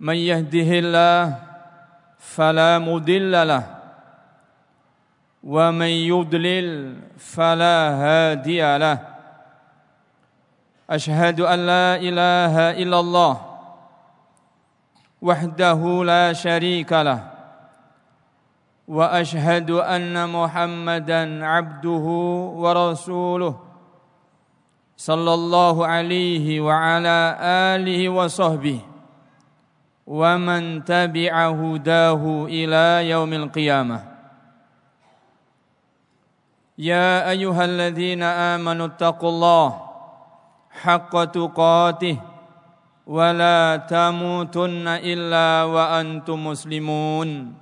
من يهده الله فلا مضل له ومن يضلل فلا هادي له. أشهد أن لا إله إلا الله وحده لا شريك له وأشهد أن محمدا عبده ورسوله صلى الله عليه وعلى آله وصحبه. ومن تبع هداه إلى يوم القيامة. يا أيها الذين آمنوا اتقوا الله حق تقاته ولا تموتن إلا وأنتم مسلمون.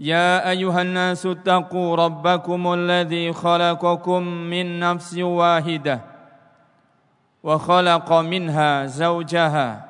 يا أيها الناس اتقوا ربكم الذي خلقكم من نفس واحدة وخلق منها زوجها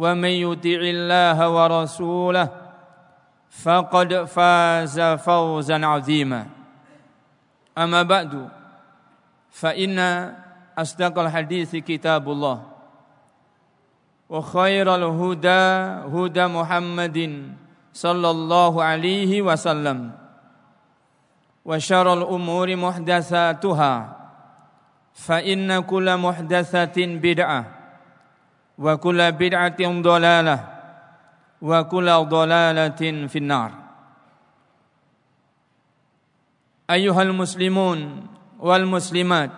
ومن يطع الله ورسوله فقد فاز فوزا عظيما. أما بعد فإن أصدق الحديث كتاب الله وخير الهدى هدى محمد صلى الله عليه وسلم وشر الأمور محدثاتها فإن كل محدثة بدعة. Wa kulla bid'atin dhalalah wa kulla dhalalatin finnar. Ayuhal muslimun wal muslimat.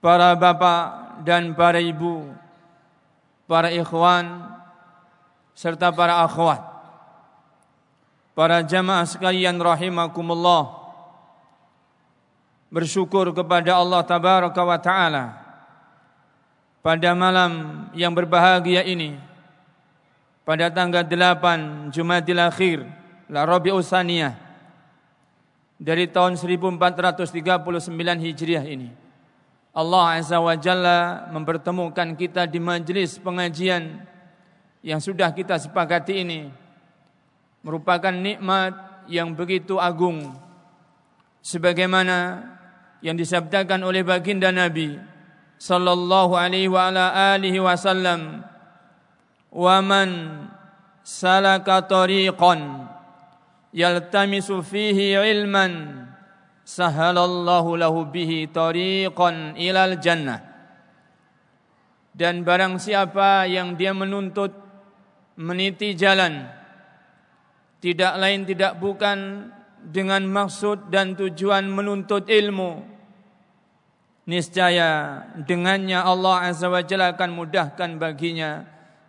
Para bapak dan para ibu para ikhwan serta para akhwat. Para jamaah sekalian rahimakumullah. Bersyukur kepada Allah tabaraka wa taala pada malam yang berbahagia ini pada tanggal 8 Jumadil Akhir la Rabiul Saniyah dari tahun 1439 Hijriah ini Allah Azza wa Jalla mempertemukan kita di majelis pengajian yang sudah kita sepakati ini merupakan nikmat yang begitu agung sebagaimana yang disabdakan oleh baginda Nabi sallallahu alaihi wasallam wa man salaka tariqan yaltamisu fihi ilman sahalallahu lahu bihi tariqan ilal jannah. Dan barang siapa yang dia menuntut meniti jalan tidak lain tidak bukan dengan maksud dan tujuan menuntut ilmu niscaya dengannya Allah Azza wa Jalla akan mudahkan baginya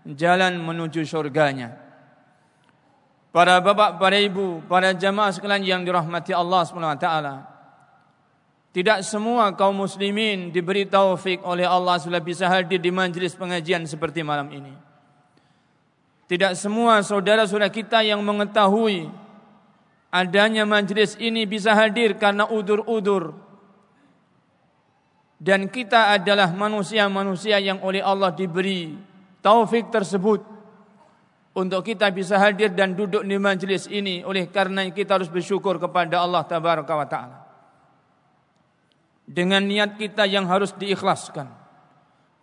jalan menuju surganya. Para bapak, para ibu, para jamaah sekalian yang dirahmati Allah taala. Tidak semua kaum muslimin diberi taufik oleh Allah sudah bisa hadir di majlis pengajian seperti malam ini. Tidak semua saudara-saudara kita yang mengetahui adanya majlis ini bisa hadir karena udur-udur dan kita adalah manusia-manusia yang oleh Allah diberi taufik tersebut. Untuk kita bisa hadir dan duduk di majlis ini oleh karena kita harus bersyukur kepada Allah tabaraka wa taala. Dengan niat kita yang harus diikhlaskan.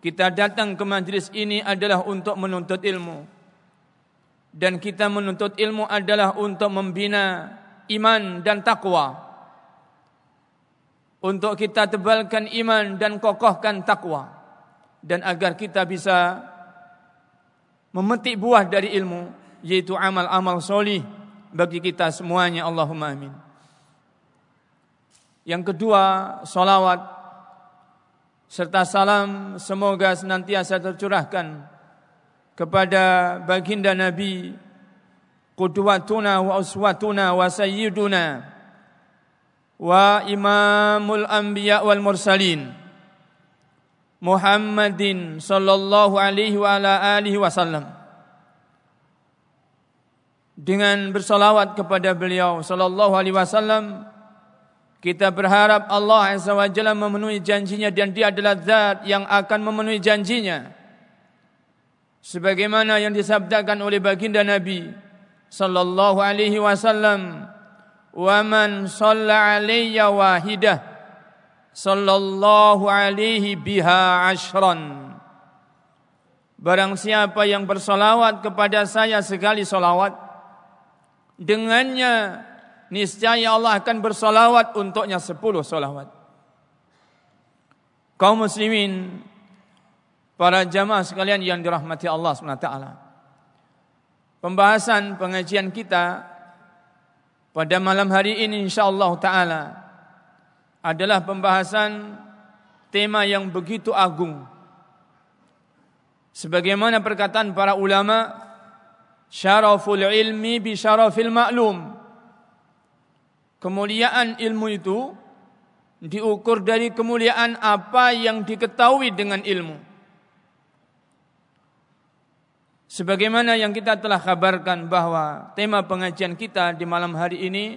Kita datang ke majlis ini adalah untuk menuntut ilmu. Dan kita menuntut ilmu adalah untuk membina iman dan takwa untuk kita tebalkan iman dan kokohkan takwa dan agar kita bisa memetik buah dari ilmu yaitu amal-amal solih bagi kita semuanya Allahumma amin. Yang kedua, solawat serta salam semoga senantiasa tercurahkan kepada baginda Nabi qudwatuna wa uswatuna wa sayyiduna wa imamul anbiya wal mursalin Muhammadin sallallahu alaihi wa ala alihi wasallam. Dengan bersolawat kepada beliau sallallahu alaihi wasallam kita berharap Allah Azza wa Jalla memenuhi janjinya dan dia adalah zat yang akan memenuhi janjinya. Sebagaimana yang disabdakan oleh baginda Nabi sallallahu alaihi wasallam wa man shalla alayya wahidah sallallahu alaihi biha ashran. Barang siapa yang bersolawat kepada saya sekali solawat Dengannya niscaya Allah akan bersolawat untuknya sepuluh solawat. Kaum muslimin Para jamaah sekalian yang dirahmati Allah SWT Pembahasan pengajian kita Pada malam hari ini insyaAllah ta'ala adalah pembahasan tema yang begitu agung. Sebagaimana perkataan para ulama, syaraful ilmi bi syarafil ma'lum. Kemuliaan ilmu itu diukur dari kemuliaan apa yang diketahui dengan ilmu. Sebagaimana yang kita telah kabarkan bahwa tema pengajian kita di malam hari ini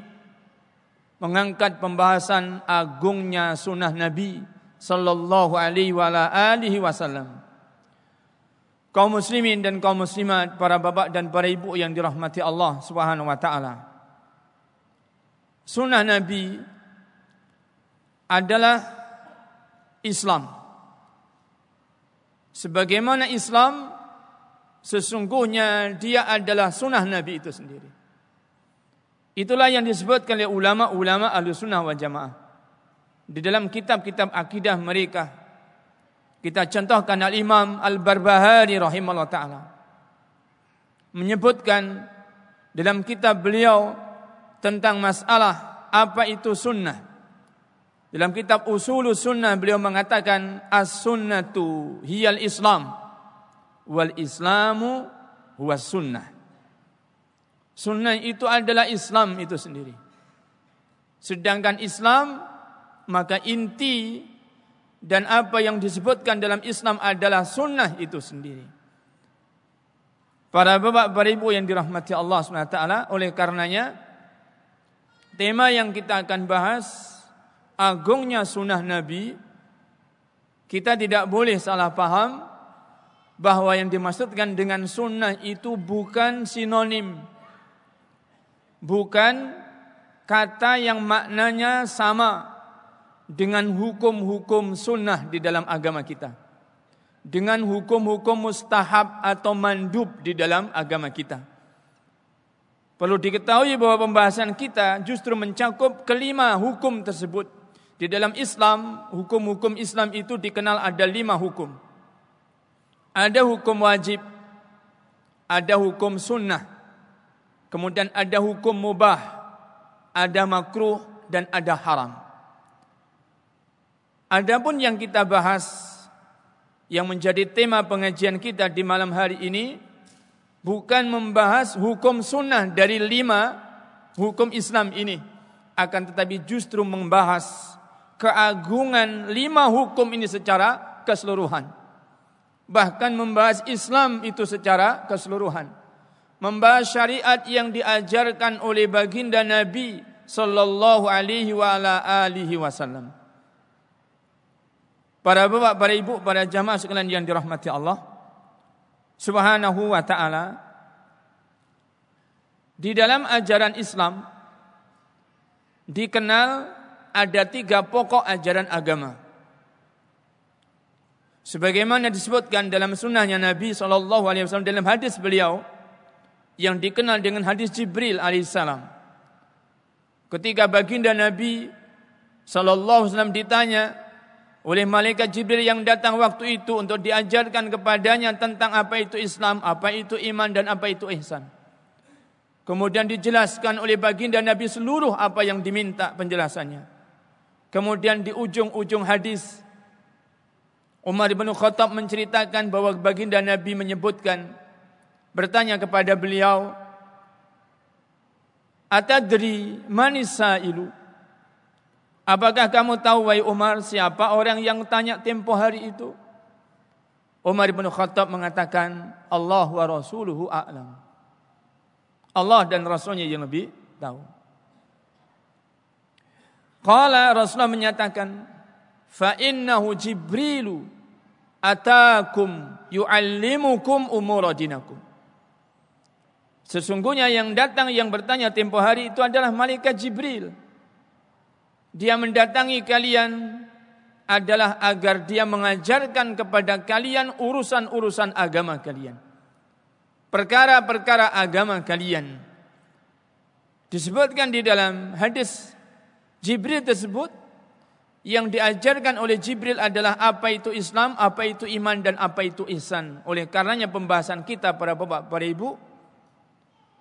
mengangkat pembahasan agungnya sunnah Nabi sallallahu alaihi wasallam. Kaum muslimin dan kaum muslimat, para bapak dan para ibu yang dirahmati Allah Subhanahu wa taala. Sunnah Nabi adalah Islam. Sebagaimana Islam sesungguhnya dia adalah sunnah Nabi itu sendiri. Itulah yang disebutkan oleh ulama-ulama al-sunnah wal jamaah. Di dalam kitab-kitab akidah mereka. Kita contohkan al-imam al-barbahari rahimahullah ta'ala. Menyebutkan dalam kitab beliau tentang masalah apa itu sunnah. Dalam kitab usul sunnah beliau mengatakan as-sunnatu hiyal islam wal islamu huwa sunnah. Sunnah itu adalah Islam itu sendiri. Sedangkan Islam maka inti dan apa yang disebutkan dalam Islam adalah sunnah itu sendiri. Para bapak, para ibu yang dirahmati Allah SWT, oleh karenanya tema yang kita akan bahas agungnya sunnah Nabi, kita tidak boleh salah paham bahwa yang dimaksudkan dengan sunnah itu bukan sinonim bukan kata yang maknanya sama dengan hukum-hukum sunnah di dalam agama kita. Dengan hukum-hukum mustahab atau mandub di dalam agama kita. Perlu diketahui bahwa pembahasan kita justru mencakup kelima hukum tersebut. Di dalam Islam, hukum-hukum Islam itu dikenal ada lima hukum. Ada hukum wajib, ada hukum sunnah, Kemudian ada hukum mubah, ada makruh dan ada haram. Adapun yang kita bahas yang menjadi tema pengajian kita di malam hari ini bukan membahas hukum sunnah dari lima hukum Islam ini akan tetapi justru membahas keagungan lima hukum ini secara keseluruhan bahkan membahas Islam itu secara keseluruhan membahas syariat yang diajarkan oleh baginda Nabi sallallahu alaihi wa ala alihi wasallam. Para bapak, para ibu, para jamaah sekalian yang dirahmati Allah Subhanahu wa taala di dalam ajaran Islam dikenal ada tiga pokok ajaran agama. Sebagaimana disebutkan dalam sunnahnya Nabi Shallallahu Alaihi Wasallam dalam hadis beliau, yang dikenal dengan hadis Jibril alaihissalam. Ketika baginda Nabi sallallahu alaihi wasallam ditanya oleh malaikat Jibril yang datang waktu itu untuk diajarkan kepadanya tentang apa itu Islam, apa itu iman dan apa itu ihsan. Kemudian dijelaskan oleh baginda Nabi seluruh apa yang diminta penjelasannya. Kemudian di ujung-ujung hadis Umar bin Khattab menceritakan bahwa baginda Nabi menyebutkan bertanya kepada beliau Atadri manisailu Apakah kamu tahu wahai Umar siapa orang yang tanya tempo hari itu? Umar bin Khattab mengatakan Allah wa rasuluhu a'lam. Allah dan Rasulnya yang lebih tahu. Qala Rasulullah menyatakan fa innahu Jibrilu atakum yuallimukum umur dinakum. Sesungguhnya yang datang yang bertanya tempo hari itu adalah malaikat Jibril. Dia mendatangi kalian adalah agar dia mengajarkan kepada kalian urusan-urusan agama kalian. Perkara-perkara agama kalian. Disebutkan di dalam hadis Jibril tersebut yang diajarkan oleh Jibril adalah apa itu Islam, apa itu iman dan apa itu ihsan. Oleh karenanya pembahasan kita para bapak, para ibu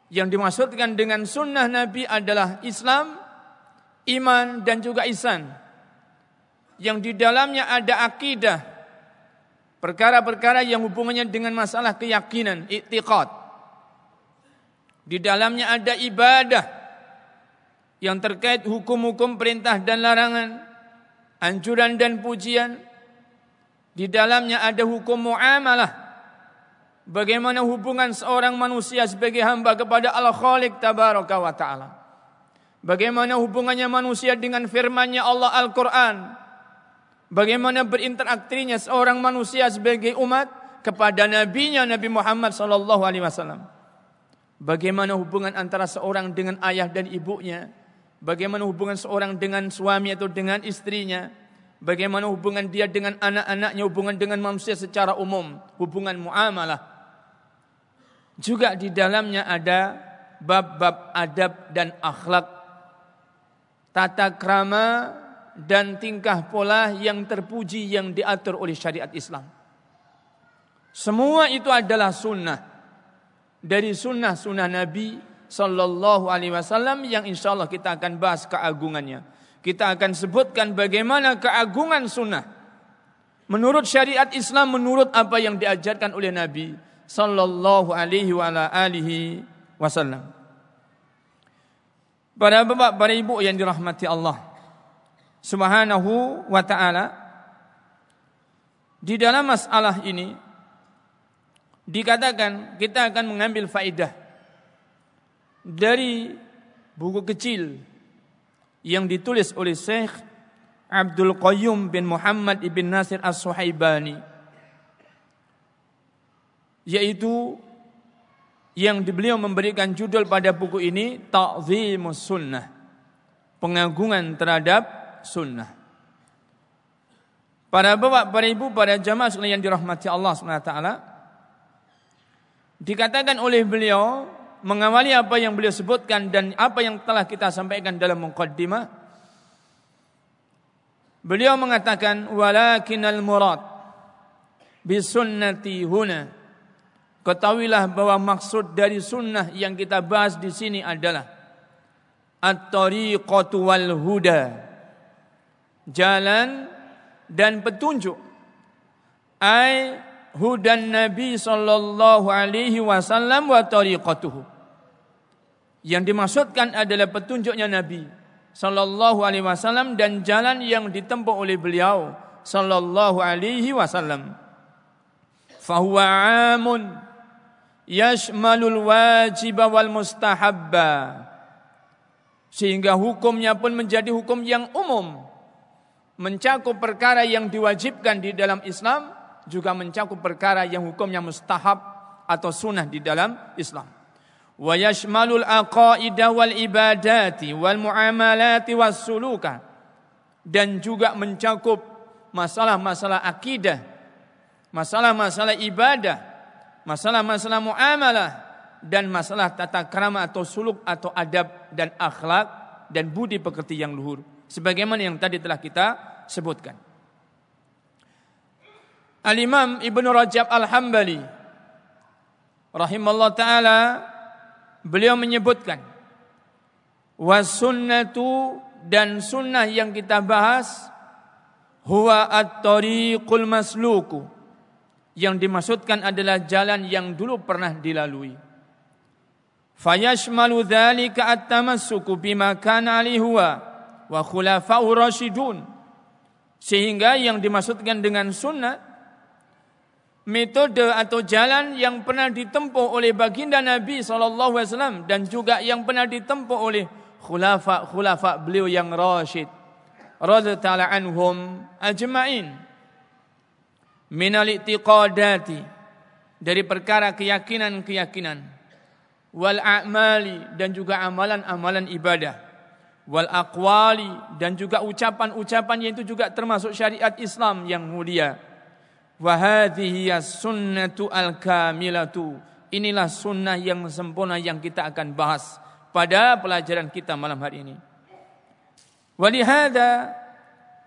yang dimaksudkan dengan sunnah Nabi adalah Islam, iman dan juga ihsan. Yang di dalamnya ada akidah, perkara-perkara yang hubungannya dengan masalah keyakinan, i'tiqad. Di dalamnya ada ibadah yang terkait hukum-hukum perintah dan larangan, anjuran dan pujian. Di dalamnya ada hukum muamalah, Bagaimana hubungan seorang manusia sebagai hamba kepada Al-Khaliq tabaraka wa taala. Bagaimana hubungannya manusia dengan firman-Nya Allah Al-Qur'an. Bagaimana berinteraksinya seorang manusia sebagai umat kepada nabinya Nabi Muhammad sallallahu alaihi wasallam. Bagaimana hubungan antara seorang dengan ayah dan ibunya? Bagaimana hubungan seorang dengan suami atau dengan istrinya? Bagaimana hubungan dia dengan anak-anaknya, hubungan dengan manusia secara umum, hubungan muamalah. Juga di dalamnya ada bab-bab adab dan akhlak, tata krama dan tingkah pola yang terpuji yang diatur oleh syariat Islam. Semua itu adalah sunnah dari sunnah-sunnah Nabi Sallallahu Alaihi Wasallam yang insya Allah kita akan bahas keagungannya. Kita akan sebutkan bagaimana keagungan sunnah menurut syariat Islam, menurut apa yang diajarkan oleh Nabi sallallahu alaihi wa ala alihi wasallam. Para bapak, para ibu yang dirahmati Allah Subhanahu wa taala di dalam masalah ini dikatakan kita akan mengambil faidah dari buku kecil yang ditulis oleh Syekh Abdul Qayyum bin Muhammad ibn Nasir As-Suhaibani yaitu yang beliau memberikan judul pada buku ini Ta'zimus Sunnah. Pengagungan terhadap sunnah. Para bapak, para ibu, para jamaah sekalian yang dirahmati Allah SWT dikatakan oleh beliau mengawali apa yang beliau sebutkan dan apa yang telah kita sampaikan dalam muqaddimah beliau mengatakan walakinal murad bisunnati huna Ketahuilah bahwa maksud dari sunnah yang kita bahas di sini adalah at-tariqatu wal huda. Jalan dan petunjuk. Ai hudan Nabi sallallahu alaihi wasallam wa tariqatuhu. Yang dimaksudkan adalah petunjuknya Nabi sallallahu alaihi wasallam dan jalan yang ditempuh oleh beliau sallallahu alaihi wasallam. Fahuwa amun yashmalul wajib wal mustahabba. Sehingga hukumnya pun menjadi hukum yang umum. Mencakup perkara yang diwajibkan di dalam Islam juga mencakup perkara yang hukumnya mustahab atau sunnah di dalam Islam wa yashmalul aqaida ibadati dan juga mencakup masalah-masalah akidah masalah-masalah ibadah masalah-masalah muamalah dan masalah tata krama atau suluk atau adab dan akhlak dan budi pekerti yang luhur sebagaimana yang tadi telah kita sebutkan. Al-Imam Ibn Rajab Al-Hambali rahimallahu taala beliau menyebutkan wasunnatu dan sunnah yang kita bahas huwa at-tariqul masluku. Yang dimaksudkan adalah jalan yang dulu pernah dilalui. Fayashmalu dzalika at-tamassuku bima kana huwa wa khulafa'ur rasyidun. Sehingga yang dimaksudkan dengan sunnah metode atau jalan yang pernah ditempuh oleh baginda Nabi SAW dan juga yang pernah ditempuh oleh khulafa khulafa beliau yang rasyid radhiyallahu anhum ajma'in. Min al-i'tiqadati dari perkara keyakinan-keyakinan wal a'mali dan juga amalan-amalan ibadah wal aqwali dan juga ucapan-ucapan yang itu juga termasuk syariat Islam yang mulia Wahadhihi sunnatu al-kamilatu. Inilah sunnah yang sempurna yang kita akan bahas pada pelajaran kita malam hari ini. Walihada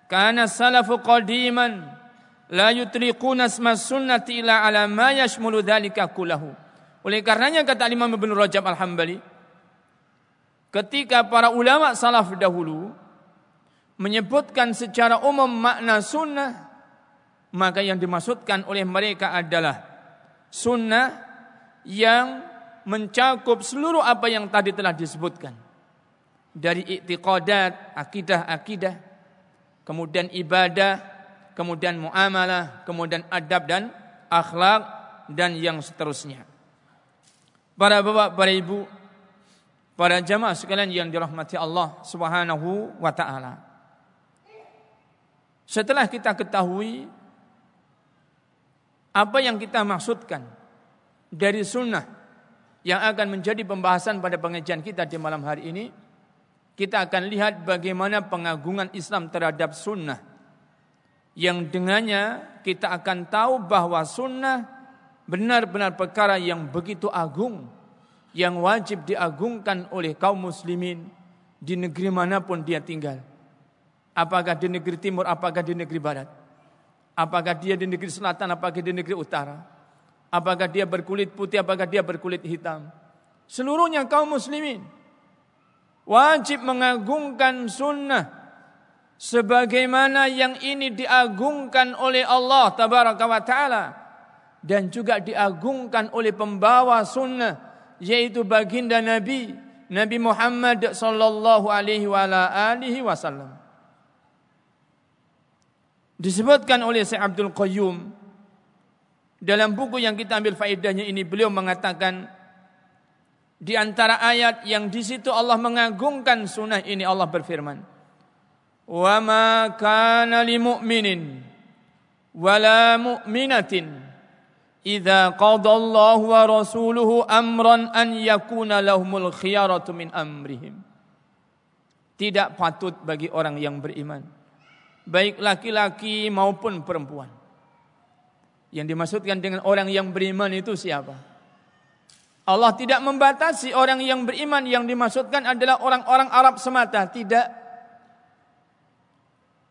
kana salafu qadiman la yutliquna asma sunnati ila ala ma yashmulu dhalika kullahu. Oleh karenanya kata Imam Ibn Rajab Al-Hambali ketika para ulama salaf dahulu menyebutkan secara umum makna sunnah maka yang dimaksudkan oleh mereka adalah sunnah yang mencakup seluruh apa yang tadi telah disebutkan dari i'tiqadat, akidah-akidah, kemudian ibadah, kemudian muamalah, kemudian adab dan akhlak dan yang seterusnya. Para bapak, para ibu, para jamaah sekalian yang dirahmati Allah Subhanahu wa taala. Setelah kita ketahui apa yang kita maksudkan dari sunnah yang akan menjadi pembahasan pada pengajian kita di malam hari ini, kita akan lihat bagaimana pengagungan Islam terhadap sunnah. Yang dengannya kita akan tahu bahwa sunnah benar-benar perkara yang begitu agung, yang wajib diagungkan oleh kaum muslimin di negeri mana pun dia tinggal. Apakah di negeri timur, apakah di negeri barat. Apakah dia di negeri selatan, apakah di negeri utara. Apakah dia berkulit putih, apakah dia berkulit hitam. Seluruhnya kaum muslimin. Wajib mengagungkan sunnah. Sebagaimana yang ini diagungkan oleh Allah tabaraka wa ta'ala. Dan juga diagungkan oleh pembawa sunnah. Yaitu baginda Nabi. Nabi Muhammad sallallahu alaihi wa alihi wasallam. Disebutkan oleh Syekh Abdul Qayyum dalam buku yang kita ambil faedahnya ini beliau mengatakan di antara ayat yang di situ Allah mengagungkan sunnah ini Allah berfirman wa ma kana lil mu'minin wala mu'minatin idza qadallahu wa rasuluhu amran an yakuna lahumul khiyaratu min amrihim tidak patut bagi orang yang beriman baik laki-laki maupun perempuan. Yang dimaksudkan dengan orang yang beriman itu siapa? Allah tidak membatasi orang yang beriman yang dimaksudkan adalah orang-orang Arab semata, tidak.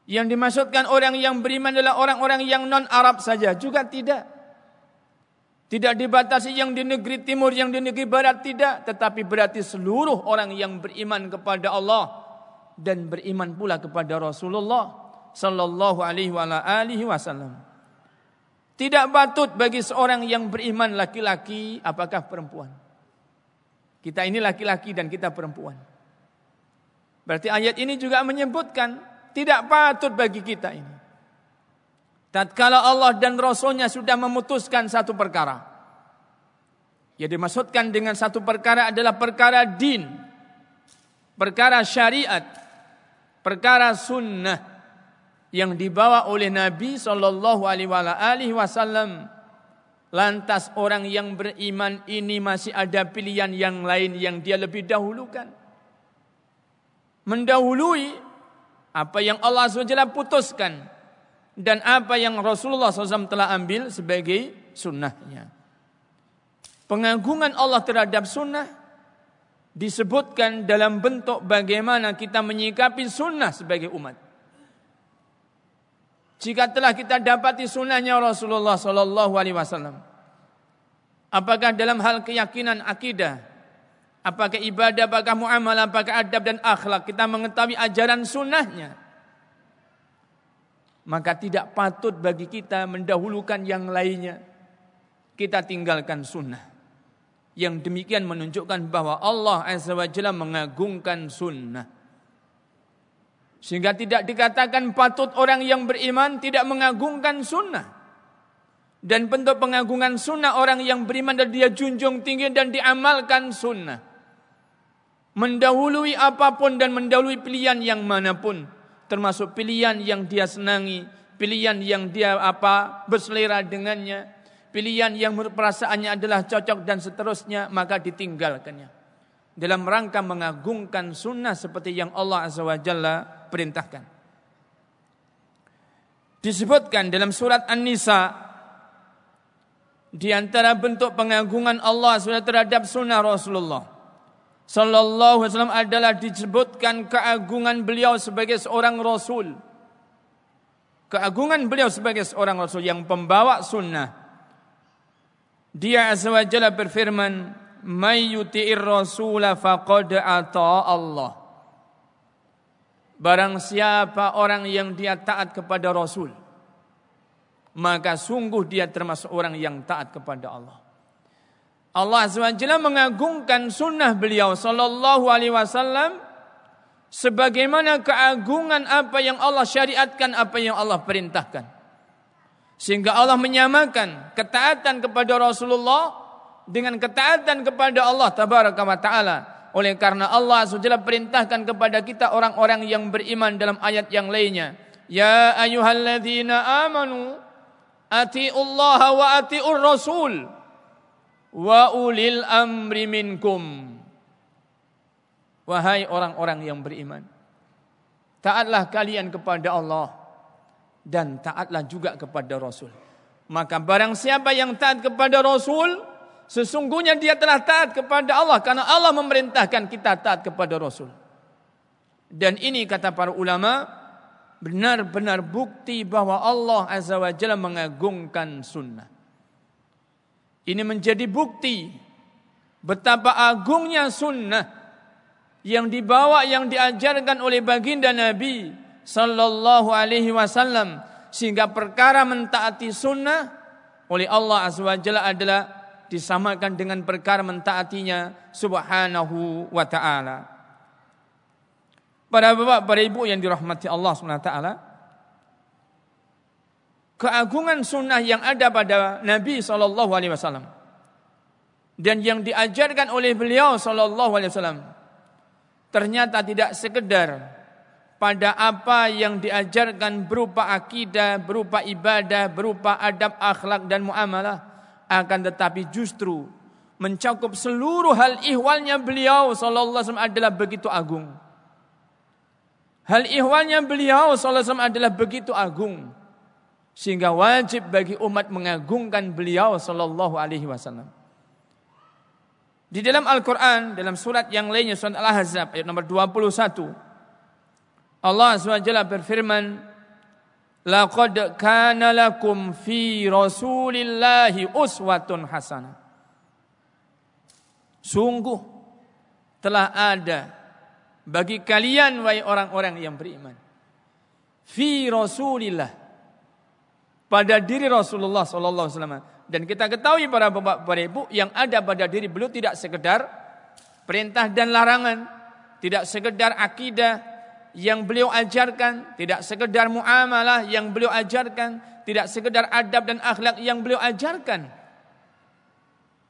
Yang dimaksudkan orang yang beriman adalah orang-orang yang non-Arab saja, juga tidak. Tidak dibatasi yang di negeri timur, yang di negeri barat, tidak. Tetapi berarti seluruh orang yang beriman kepada Allah dan beriman pula kepada Rasulullah sallallahu alaihi wa alihi wasallam. Tidak patut bagi seorang yang beriman laki-laki apakah perempuan. Kita ini laki-laki dan kita perempuan. Berarti ayat ini juga menyebutkan tidak patut bagi kita ini. Tatkala Allah dan Rasulnya sudah memutuskan satu perkara. Yang dimaksudkan dengan satu perkara adalah perkara din. Perkara syariat. Perkara sunnah yang dibawa oleh Nabi Shallallahu Alaihi Wasallam. Lantas orang yang beriman ini masih ada pilihan yang lain yang dia lebih dahulukan. Mendahului apa yang Allah SWT putuskan. Dan apa yang Rasulullah SAW telah ambil sebagai sunnahnya. Pengagungan Allah terhadap sunnah disebutkan dalam bentuk bagaimana kita menyikapi sunnah sebagai umat. Jika telah kita dapati sunnahnya Rasulullah Sallallahu Alaihi Wasallam, apakah dalam hal keyakinan akidah, apakah ibadah, apakah muamalah, apakah adab dan akhlak, kita mengetahui ajaran sunnahnya, maka tidak patut bagi kita mendahulukan yang lainnya. Kita tinggalkan sunnah. Yang demikian menunjukkan bahwa Allah Azza wa Jalla mengagungkan sunnah. Sehingga tidak dikatakan patut orang yang beriman tidak mengagungkan sunnah. Dan bentuk pengagungan sunnah orang yang beriman dan dia junjung tinggi dan diamalkan sunnah. Mendahului apa pun dan mendahului pilihan yang mana pun termasuk pilihan yang dia senangi, pilihan yang dia apa berselera dengannya, pilihan yang perasaannya adalah cocok dan seterusnya, maka ditinggalkannya. Dalam rangka mengagungkan sunnah seperti yang Allah Azza wa Jalla perintahkan. Disebutkan dalam surat An-Nisa di antara bentuk pengagungan Allah terhadap sunnah Rasulullah Sallallahu Alaihi Wasallam adalah disebutkan keagungan beliau sebagai seorang Rasul. Keagungan beliau sebagai seorang Rasul yang pembawa sunnah. Dia azza wa jalla berfirman, "May rasula faqad ata Allah." Barang siapa orang yang dia taat kepada Rasul, maka sungguh dia termasuk orang yang taat kepada Allah. Allah SWT mengagungkan sunnah beliau sallallahu alaihi wasallam sebagaimana keagungan apa yang Allah syariatkan, apa yang Allah perintahkan. Sehingga Allah menyamakan ketaatan kepada Rasulullah dengan ketaatan kepada Allah tabaraka wa taala. Oleh karena Allah SWT perintahkan kepada kita orang-orang yang beriman dalam ayat yang lainnya. Ya ayyuhalladzina amanu atiullaha wa atiur rasul wa ulil amri minkum. Wahai orang-orang yang beriman, taatlah kalian kepada Allah dan taatlah juga kepada Rasul. Maka barang siapa yang taat kepada Rasul, sesungguhnya dia telah taat kepada Allah karena Allah memerintahkan kita taat kepada Rasul. Dan ini kata para ulama benar-benar bukti bahwa Allah Azza wa Jalla mengagungkan sunnah. Ini menjadi bukti betapa agungnya sunnah yang dibawa yang diajarkan oleh baginda Nabi sallallahu alaihi wasallam sehingga perkara mentaati sunnah oleh Allah azza wajalla adalah disamakan dengan perkara mentaatinya subhanahu wa taala. Para bapak, para ibu yang dirahmati Allah Subhanahu wa taala, keagungan sunnah yang ada pada Nabi Shallallahu Alaihi Wasallam dan yang diajarkan oleh beliau Shallallahu Alaihi Wasallam ternyata tidak sekedar pada apa yang diajarkan berupa akidah, berupa ibadah, berupa adab akhlak dan muamalah akan tetapi justru mencakup seluruh hal ihwalnya beliau sallallahu alaihi wasallam adalah begitu agung. Hal ihwalnya beliau sallallahu alaihi wasallam adalah begitu agung sehingga wajib bagi umat mengagungkan beliau sallallahu alaihi wasallam. Di dalam Al-Qur'an dalam surat yang lainnya surat Al-Ahzab ayat nomor 21 Allah SWT berfirman Laqad kana lakum fi Rasulillahi uswatun hasanah. Sungguh telah ada bagi kalian wahai orang-orang yang beriman fi Rasulillah pada diri Rasulullah sallallahu alaihi wasallam. Dan kita ketahui para bapak para ibu yang ada pada diri beliau tidak sekedar perintah dan larangan, tidak sekedar akidah yang beliau ajarkan, tidak sekedar muamalah yang beliau ajarkan, tidak sekedar adab dan akhlak yang beliau ajarkan.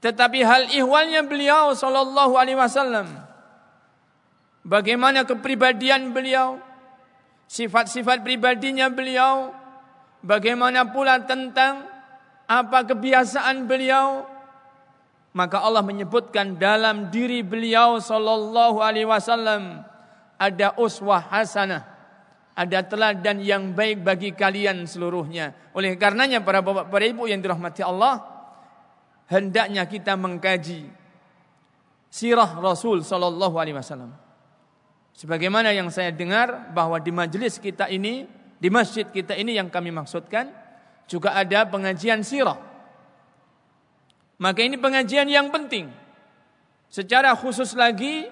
Tetapi hal ihwalnya beliau sallallahu alaihi wasallam. Bagaimana kepribadian beliau, sifat-sifat pribadinya beliau, Bagaimana pula tentang apa kebiasaan beliau? Maka Allah menyebutkan dalam diri beliau sallallahu alaihi wasallam ada uswah hasanah. Ada teladan yang baik bagi kalian seluruhnya. Oleh karenanya para bapak para ibu yang dirahmati Allah, hendaknya kita mengkaji sirah Rasul sallallahu alaihi wasallam. Sebagaimana yang saya dengar bahwa di majelis kita ini Di masjid kita ini yang kami maksudkan juga ada pengajian sirah. Maka ini pengajian yang penting. Secara khusus lagi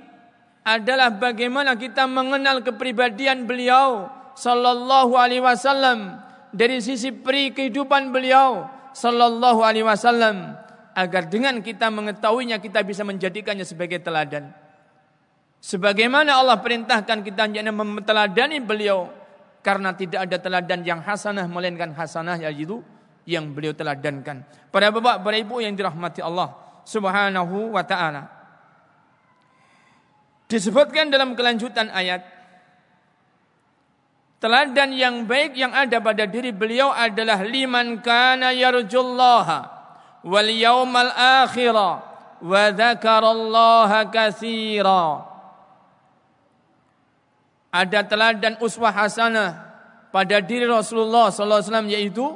adalah bagaimana kita mengenal kepribadian beliau sallallahu alaihi wasallam dari sisi peri kehidupan beliau sallallahu alaihi wasallam agar dengan kita mengetahuinya kita bisa menjadikannya sebagai teladan. Sebagaimana Allah perintahkan kita jangan memeteladani beliau karena tidak ada teladan yang hasanah melainkan hasanah yaitu yang beliau teladankan. Para bapak, para ibu yang dirahmati Allah Subhanahu wa taala. Disebutkan dalam kelanjutan ayat teladan yang baik yang ada pada diri beliau adalah liman kana yarjullaha wal yaumal akhirah wa dzakarallaha katsira ada teladan uswah hasanah pada diri Rasulullah SAW yaitu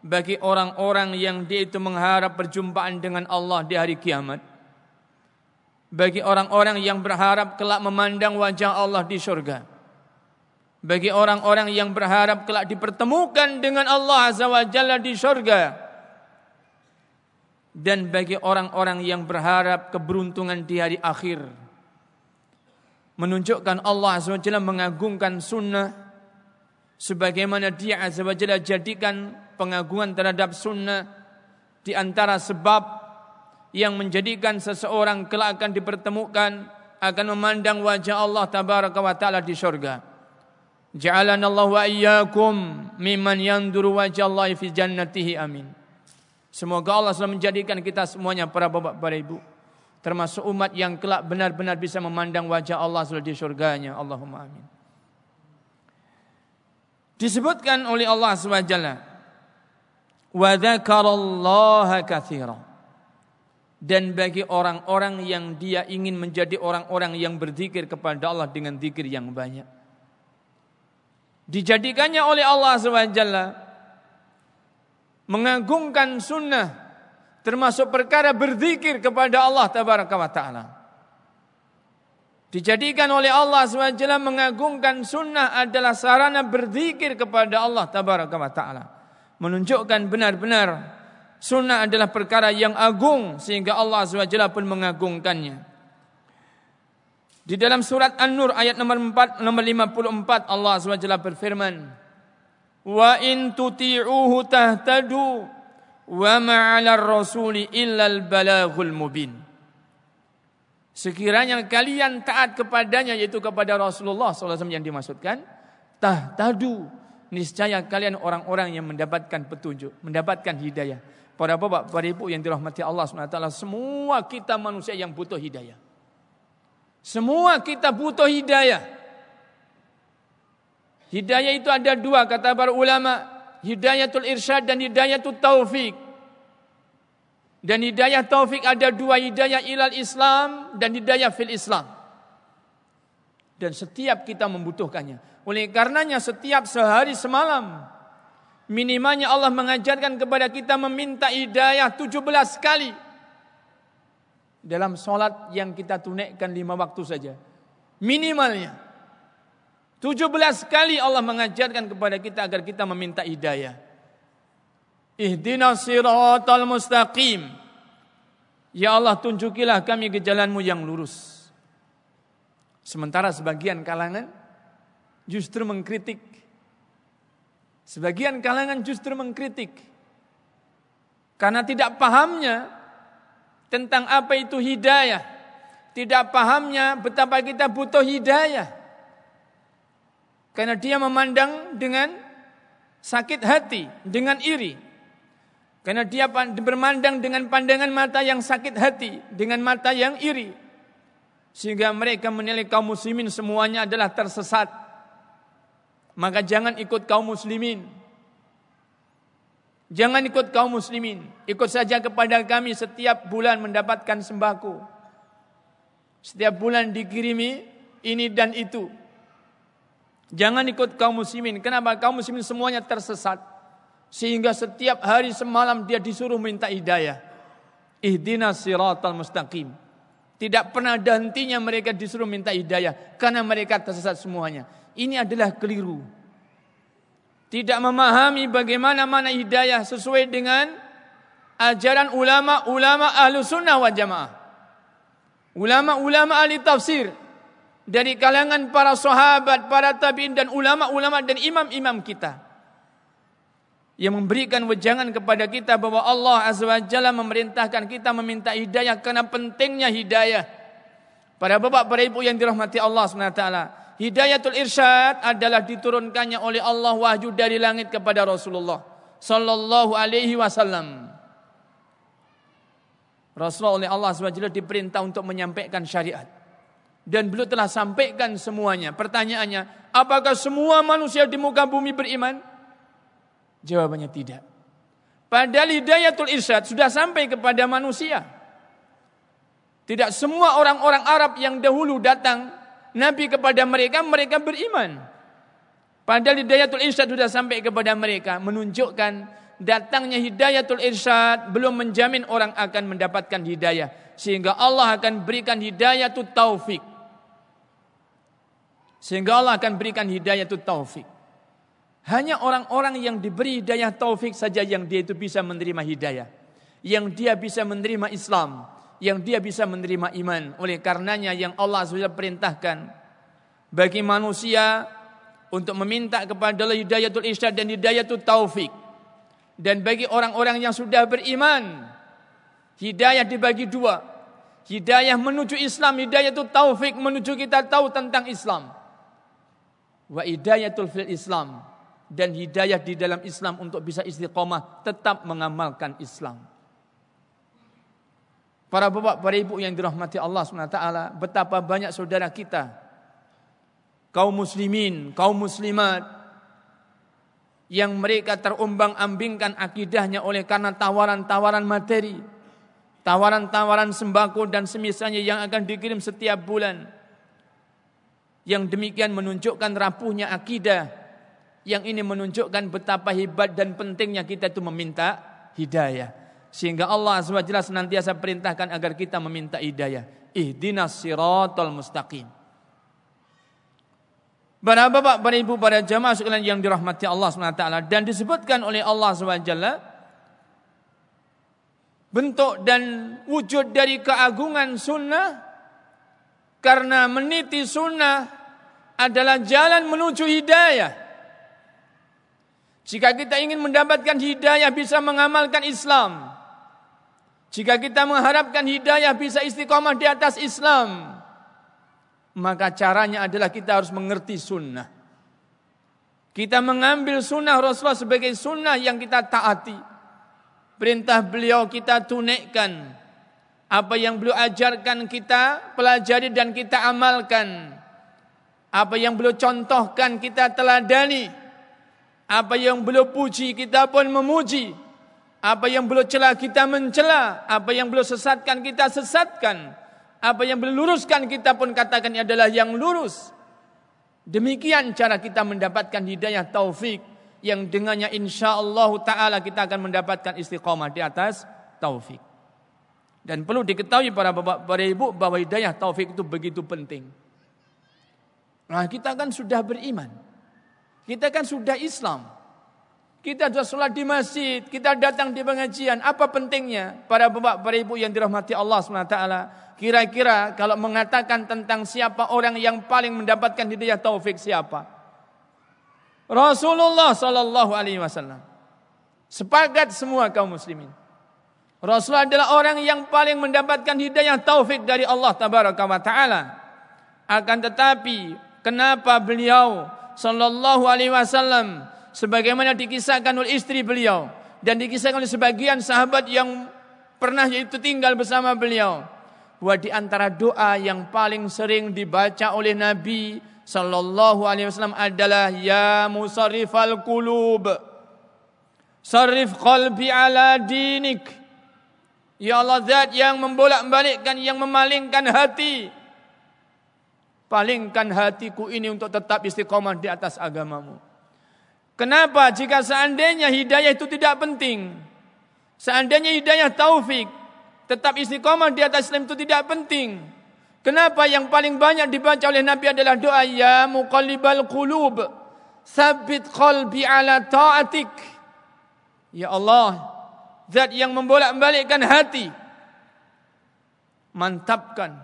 bagi orang-orang yang dia itu mengharap perjumpaan dengan Allah di hari kiamat. Bagi orang-orang yang berharap kelak memandang wajah Allah di surga. Bagi orang-orang yang berharap kelak dipertemukan dengan Allah Azza wa Jalla di surga. Dan bagi orang-orang yang berharap keberuntungan di hari akhir menunjukkan Allah Azza wa Jalla mengagungkan sunnah sebagaimana dia Azza wa Jalla jadikan pengagungan terhadap sunnah di antara sebab yang menjadikan seseorang kelak akan dipertemukan akan memandang wajah Allah tabaraka wa taala di surga. Ja'alana Allah wa iyyakum mimman yanduru wajah Allah fi jannatihi amin. Semoga Allah selalu menjadikan kita semuanya para bapak para ibu termasuk umat yang kelak benar-benar bisa memandang wajah Allah di surganya. Allahumma amin. Disebutkan oleh Allah SWT wa dzakarallaha katsira dan bagi orang-orang yang dia ingin menjadi orang-orang yang berzikir kepada Allah dengan zikir yang banyak dijadikannya oleh Allah SWT mengagungkan sunnah termasuk perkara berzikir kepada Allah tabaraka wa taala. Dijadikan oleh Allah SWT mengagungkan sunnah adalah sarana berzikir kepada Allah tabaraka wa taala. Menunjukkan benar-benar sunnah adalah perkara yang agung sehingga Allah SWT pun mengagungkannya. Di dalam surat An-Nur ayat nomor 4 nomor 54 Allah SWT berfirman, "Wa in tuti'uhu tahtadu" wa ma'ala rasuli illal balaghul mubin. Sekiranya kalian taat kepadanya yaitu kepada Rasulullah SAW yang dimaksudkan, tah tadu niscaya kalian orang-orang yang mendapatkan petunjuk, mendapatkan hidayah. Para bapak, para ibu yang dirahmati Allah SWT, semua kita manusia yang butuh hidayah. Semua kita butuh hidayah. Hidayah itu ada dua kata para ulama hidayatul irsyad dan hidayatul taufik. Dan hidayah taufik ada dua hidayah ilal Islam dan hidayah fil Islam. Dan setiap kita membutuhkannya. Oleh karenanya setiap sehari semalam minimalnya Allah mengajarkan kepada kita meminta hidayah 17 kali. Dalam solat yang kita tunaikan lima waktu saja. Minimalnya. 17 kali Allah mengajarkan kepada kita agar kita meminta hidayah. Ihdinas siratal mustaqim. Ya Allah tunjukilah kami ke jalanmu yang lurus. Sementara sebagian kalangan justru mengkritik. Sebagian kalangan justru mengkritik. Karena tidak pahamnya tentang apa itu hidayah. Tidak pahamnya betapa kita butuh hidayah. Karena dia memandang dengan sakit hati, dengan iri. Karena dia bermandang dengan pandangan mata yang sakit hati, dengan mata yang iri. Sehingga mereka menilai kaum muslimin semuanya adalah tersesat. Maka jangan ikut kaum muslimin. Jangan ikut kaum muslimin. Ikut saja kepada kami setiap bulan mendapatkan sembako. Setiap bulan dikirimi ini dan itu. Jangan ikut kaum muslimin. Kenapa? Kaum muslimin semuanya tersesat. Sehingga setiap hari semalam dia disuruh minta hidayah. Ihdina siratal mustaqim. Tidak pernah ada hentinya mereka disuruh minta hidayah. Karena mereka tersesat semuanya. Ini adalah keliru. tidak memahami bagaimana mana hidayah sesuai dengan ajaran ulama-ulama ahlu sunnah jamaah. Ulama-ulama ahli tafsir dari kalangan para sahabat, para tabi'in dan ulama-ulama dan imam-imam kita yang memberikan wejangan kepada kita bahwa Allah Azza wa Jalla memerintahkan kita meminta hidayah karena pentingnya hidayah. Para bapak, para ibu yang dirahmati Allah SWT. Hidayatul irsyad adalah diturunkannya oleh Allah wahyu dari langit kepada Rasulullah sallallahu alaihi wasallam. Rasulullah oleh Allah SWT diperintah untuk menyampaikan syariat. Dan beliau telah sampaikan semuanya. Pertanyaannya, apakah semua manusia di muka bumi beriman? Jawabannya tidak. Padahal hidayatul irsyad sudah sampai kepada manusia. Tidak semua orang-orang Arab yang dahulu datang Nabi kepada mereka, mereka beriman. Padahal hidayatul irsyad sudah sampai kepada mereka. Menunjukkan datangnya hidayatul irsyad belum menjamin orang akan mendapatkan hidayah. Sehingga Allah akan berikan hidayatul taufik. Sehingga Allah akan berikan hidayatul taufik. Hanya orang-orang yang diberi hidayah taufik saja yang dia itu bisa menerima hidayah. Yang dia bisa menerima Islam yang dia bisa menerima iman. Oleh karenanya yang Allah sudah perintahkan bagi manusia untuk meminta kepada Allah hidayatul irsyad dan hidayatul taufik. Dan bagi orang-orang yang sudah beriman, hidayah dibagi dua. Hidayah menuju Islam, hidayatul taufik menuju kita tahu tentang Islam. Wa hidayatul fil Islam dan hidayah di dalam Islam untuk bisa istiqomah tetap mengamalkan Islam. Para bapak, para ibu yang dirahmati Allah SWT, betapa banyak saudara kita, kaum muslimin, kaum muslimat, yang mereka terumbang-ambingkan akidahnya oleh karena tawaran-tawaran materi, tawaran-tawaran sembako dan semisalnya yang akan dikirim setiap bulan. Yang demikian menunjukkan rapuhnya akidah, yang ini menunjukkan betapa hebat dan pentingnya kita itu meminta hidayah. Sehingga Allah SWT senantiasa perintahkan agar kita meminta hidayah. Ihdinas siratal mustaqim. Para bapak, para ibu, para jamaah sekalian yang dirahmati Allah SWT. Dan disebutkan oleh Allah SWT. Bentuk dan wujud dari keagungan sunnah. Karena meniti sunnah adalah jalan menuju hidayah. Jika kita ingin mendapatkan hidayah bisa mengamalkan Islam. Jika kita mengharapkan hidayah bisa istiqomah di atas Islam, maka caranya adalah kita harus mengerti sunnah. Kita mengambil sunnah Rasulullah sebagai sunnah yang kita taati. Perintah beliau kita tunaikan. Apa yang beliau ajarkan kita pelajari dan kita amalkan. Apa yang beliau contohkan kita teladani. Apa yang beliau puji kita pun memuji. Apa yang beliau celah kita mencela, apa yang beliau sesatkan kita sesatkan. Apa yang beliau luruskan kita pun katakan adalah yang lurus. Demikian cara kita mendapatkan hidayah taufik yang dengannya insya Allah taala kita akan mendapatkan istiqomah di atas taufik. Dan perlu diketahui para bapak, para ibu bahwa hidayah taufik itu begitu penting. Nah, kita kan sudah beriman. Kita kan sudah Islam. Kita sudah sholat di masjid, kita datang di pengajian. Apa pentingnya para bapak, para ibu yang dirahmati Allah SWT? Kira-kira kalau mengatakan tentang siapa orang yang paling mendapatkan hidayah taufik siapa? Rasulullah Sallallahu Alaihi Wasallam. Sepakat semua kaum muslimin. Rasulullah adalah orang yang paling mendapatkan hidayah taufik dari Allah Tabaraka wa Taala. Akan tetapi, kenapa beliau Sallallahu Alaihi Wasallam sebagaimana dikisahkan oleh istri beliau dan dikisahkan oleh sebagian sahabat yang pernah yaitu tinggal bersama beliau. Bahwa di antara doa yang paling sering dibaca oleh Nabi sallallahu alaihi wasallam adalah ya musarrifal qulub sarif qalbi ala dinik. Ya Allah zat yang membolak-balikkan yang memalingkan hati. Palingkan hatiku ini untuk tetap istiqomah di atas agamamu Kenapa jika seandainya hidayah itu tidak penting? Seandainya hidayah taufik, tetap istiqomah di atas Islam itu tidak penting. Kenapa yang paling banyak dibaca oleh Nabi adalah doa ya muqallibal qulub, Sabit qalbi ala ta'atik. Ya Allah, zat yang membolak-balikkan hati. Mantapkan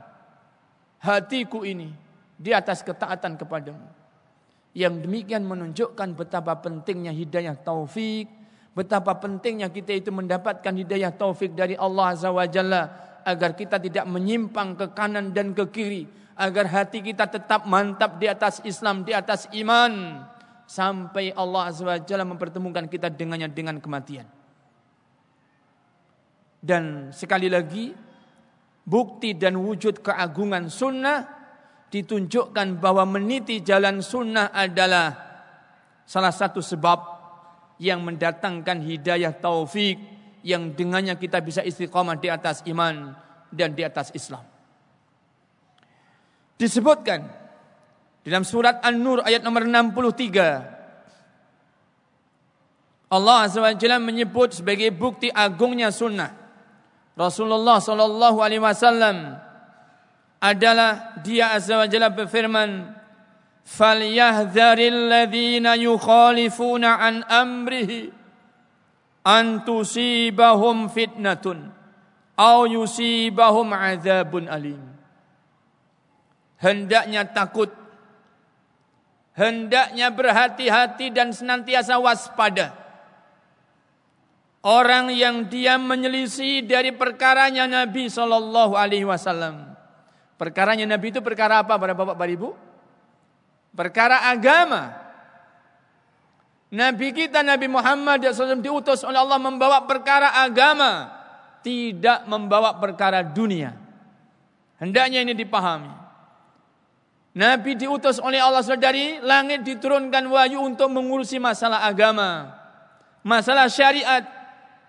hatiku ini di atas ketaatan kepadamu. Yang demikian menunjukkan betapa pentingnya hidayah taufik. Betapa pentingnya kita itu mendapatkan hidayah taufik dari Allah Azza wa Jalla. Agar kita tidak menyimpang ke kanan dan ke kiri. Agar hati kita tetap mantap di atas Islam, di atas iman sampai Allah Azza wa Jalla mempertemukan kita dengannya dengan kematian. Dan sekali lagi bukti dan wujud keagungan sunnah ditunjukkan bahwa meniti jalan sunnah adalah salah satu sebab yang mendatangkan hidayah taufik yang dengannya kita bisa istiqamah di atas iman dan di atas Islam. Disebutkan dalam surat An-Nur ayat nomor 63. Allah SWT menyebut sebagai bukti agungnya sunnah. Rasulullah wasallam adalah dia azza wa jalla berfirman falyahdharil ladzina yukhalifuna an amrihi an tusibahum fitnatun aw yusibahum adzabun alim hendaknya takut hendaknya berhati-hati dan senantiasa waspada. Orang yang dia menyelisih dari perkaranya Nabi Shallallahu Alaihi Wasallam. Perkaranya Nabi itu perkara apa para bapak, para ibu? Perkara agama. Nabi kita Nabi Muhammad SAW diutus oleh Allah membawa perkara agama, tidak membawa perkara dunia. Hendaknya ini dipahami. Nabi diutus oleh Allah dari langit diturunkan wahyu untuk mengurusi masalah agama. Masalah syariat.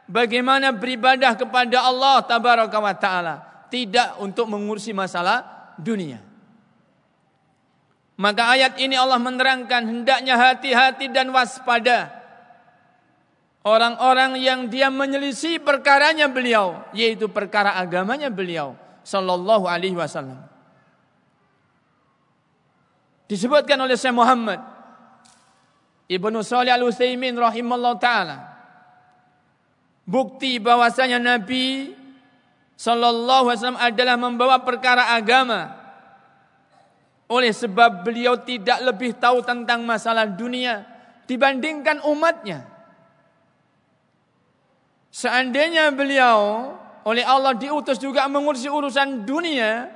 Bagaimana beribadah kepada Allah tabaraka wa ta'ala. Tidak untuk mengurusi masalah dunia. Maka ayat ini Allah menerangkan hendaknya hati-hati dan waspada. Orang-orang yang dia menyelisih perkaranya beliau. Yaitu perkara agamanya beliau. Sallallahu alaihi wasallam. Disebutkan oleh Syekh Muhammad Ibnu Shalih Al-Utsaimin rahimallahu taala bukti bahwasanya Nabi sallallahu alaihi wasallam adalah membawa perkara agama oleh sebab beliau tidak lebih tahu tentang masalah dunia dibandingkan umatnya. Seandainya beliau oleh Allah diutus juga mengurusi urusan dunia,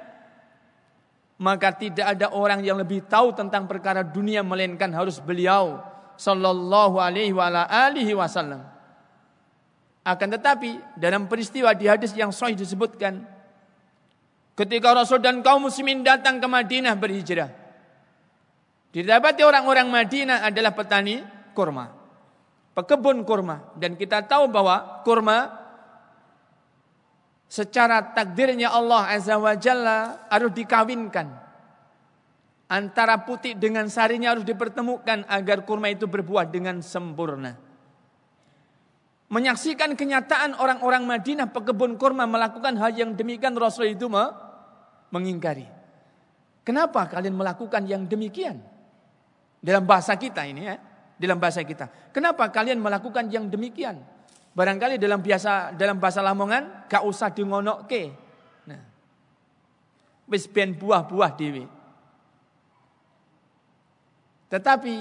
maka tidak ada orang yang lebih tahu tentang perkara dunia melainkan harus beliau sallallahu alaihi wasallam. Akan tetapi dalam peristiwa di hadis yang sahih disebutkan ketika Rasul dan kaum muslimin datang ke Madinah berhijrah didapati orang-orang Madinah adalah petani kurma, pekebun kurma dan kita tahu bahwa kurma secara takdirnya Allah Azza wa Jalla harus dikawinkan. Antara putih dengan sarinya harus dipertemukan agar kurma itu berbuah dengan sempurna. Menyaksikan kenyataan orang-orang Madinah pekebun kurma melakukan hal yang demikian Rasul itu mengingkari. Kenapa kalian melakukan yang demikian? Dalam bahasa kita ini ya, dalam bahasa kita. Kenapa kalian melakukan yang demikian? Barangkali dalam biasa dalam bahasa Lamongan gak usah dingonokke. Nah. Wis ben buah-buah dewi. Tetapi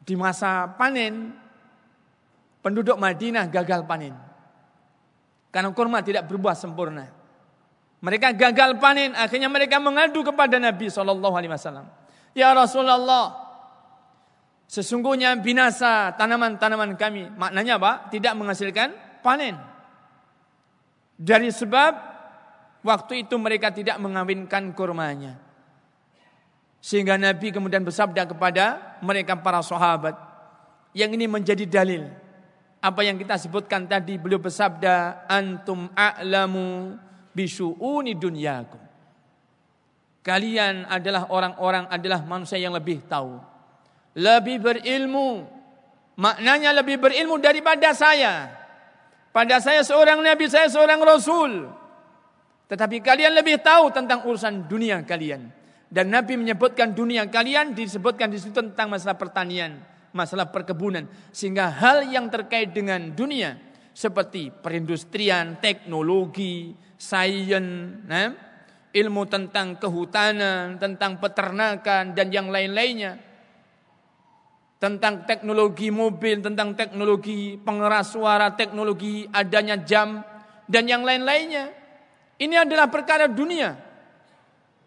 di masa panen penduduk Madinah gagal panen. Karena kurma tidak berbuah sempurna. Mereka gagal panen, akhirnya mereka mengadu kepada Nabi Shallallahu Alaihi Wasallam. Ya Rasulullah, Sesungguhnya binasa tanaman-tanaman kami. Maknanya apa? Tidak menghasilkan panen. Dari sebab waktu itu mereka tidak mengawinkan kurmanya. Sehingga Nabi kemudian bersabda kepada mereka para sahabat. Yang ini menjadi dalil. Apa yang kita sebutkan tadi beliau bersabda. Antum a'lamu bisu'uni dunyakum. Kalian adalah orang-orang adalah manusia yang lebih tahu lebih berilmu. Maknanya lebih berilmu daripada saya. Pada saya seorang nabi, saya seorang rasul. Tetapi kalian lebih tahu tentang urusan dunia kalian. Dan Nabi menyebutkan dunia kalian disebutkan di situ tentang masalah pertanian, masalah perkebunan. Sehingga hal yang terkait dengan dunia seperti perindustrian, teknologi, sains, nah, ilmu tentang kehutanan, tentang peternakan dan yang lain-lainnya. Tentang teknologi mobil, tentang teknologi pengeras suara, teknologi adanya jam dan yang lain-lainnya. Ini adalah perkara dunia.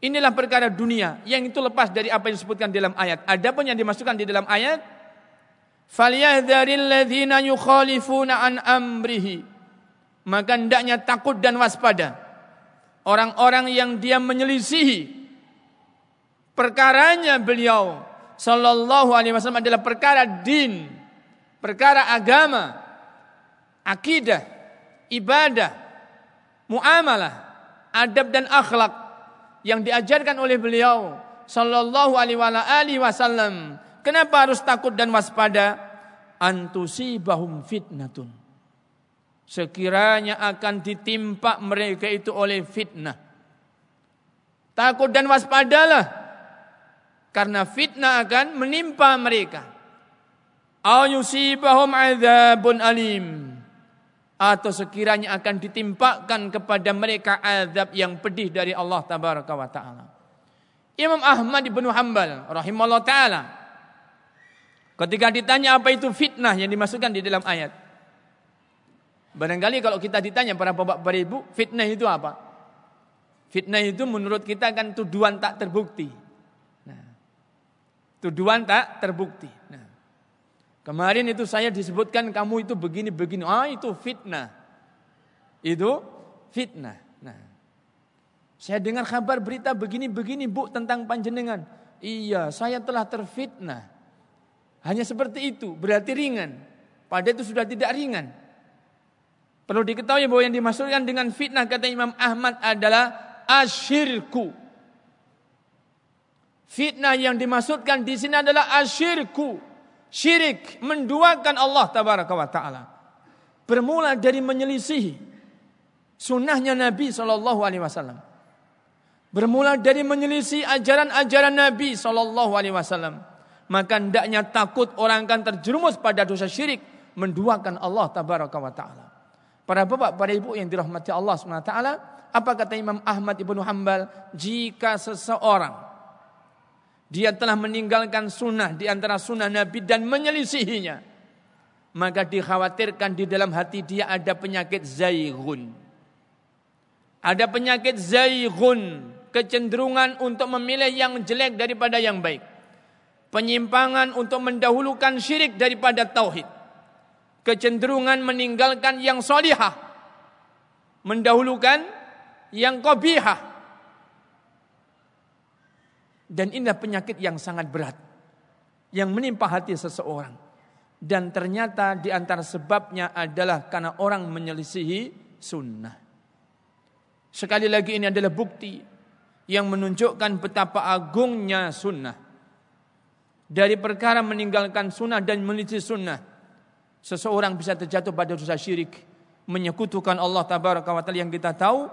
Inilah perkara dunia yang itu lepas dari apa yang disebutkan dalam ayat. Adapun yang dimasukkan di dalam ayat, "Falyahdharil ladzina yukhalifuna an amrihi." Maka hendaknya takut dan waspada orang-orang yang dia menyelisihi perkaranya beliau sallallahu alaihi wasallam adalah perkara din, perkara agama, akidah, ibadah, muamalah, adab dan akhlak yang diajarkan oleh beliau sallallahu alaihi wasallam. Kenapa harus takut dan waspada? Antusibahum fitnatun. Sekiranya akan ditimpa mereka itu oleh fitnah. Takut dan waspadalah. Karena fitnah akan menimpa mereka. Ayusibahum azabun alim atau sekiranya akan ditimpakan kepada mereka azab yang pedih dari Allah tabaraka wa taala. Imam Ahmad bin Hanbal rahimahullah taala ketika ditanya apa itu fitnah yang dimasukkan di dalam ayat. Barangkali kalau kita ditanya para bapak-bapak ibu, fitnah itu apa? Fitnah itu menurut kita kan tuduhan tak terbukti. Nah, tuduhan tak terbukti. Nah, Kemarin itu saya disebutkan kamu itu begini-begini. Ah itu fitnah. Itu fitnah. Nah, saya dengar kabar berita begini-begini bu tentang panjenengan. Iya, saya telah terfitnah. Hanya seperti itu, berarti ringan. Pada itu sudah tidak ringan. Perlu diketahui bahwa yang dimaksudkan dengan fitnah kata Imam Ahmad adalah asyirku. Fitnah yang dimaksudkan di sini adalah asyirku syirik, menduakan Allah tabaraka wa taala. Bermula dari menyelisihi sunnahnya Nabi Shallallahu alaihi wasallam. Bermula dari menyelisih ajaran-ajaran Nabi Shallallahu alaihi wasallam. Maka hendaknya takut orang akan terjerumus pada dosa syirik, menduakan Allah tabaraka wa taala. Para bapak, para ibu yang dirahmati Allah SWT, apa kata Imam Ahmad ibnu Hambal? Jika seseorang dia telah meninggalkan sunnah di antara sunnah Nabi dan menyelisihinya. Maka dikhawatirkan di dalam hati dia ada penyakit zaighun. Ada penyakit zaighun, kecenderungan untuk memilih yang jelek daripada yang baik. Penyimpangan untuk mendahulukan syirik daripada tauhid. Kecenderungan meninggalkan yang solihah. Mendahulukan yang kobihah dan inilah penyakit yang sangat berat yang menimpa hati seseorang. Dan ternyata di antara sebabnya adalah karena orang menyelisihi sunnah. Sekali lagi ini adalah bukti yang menunjukkan betapa agungnya sunnah. Dari perkara meninggalkan sunnah dan meneliti sunnah. Seseorang bisa terjatuh pada dosa syirik. Menyekutukan Allah tabaraka wa ta'ala yang kita tahu.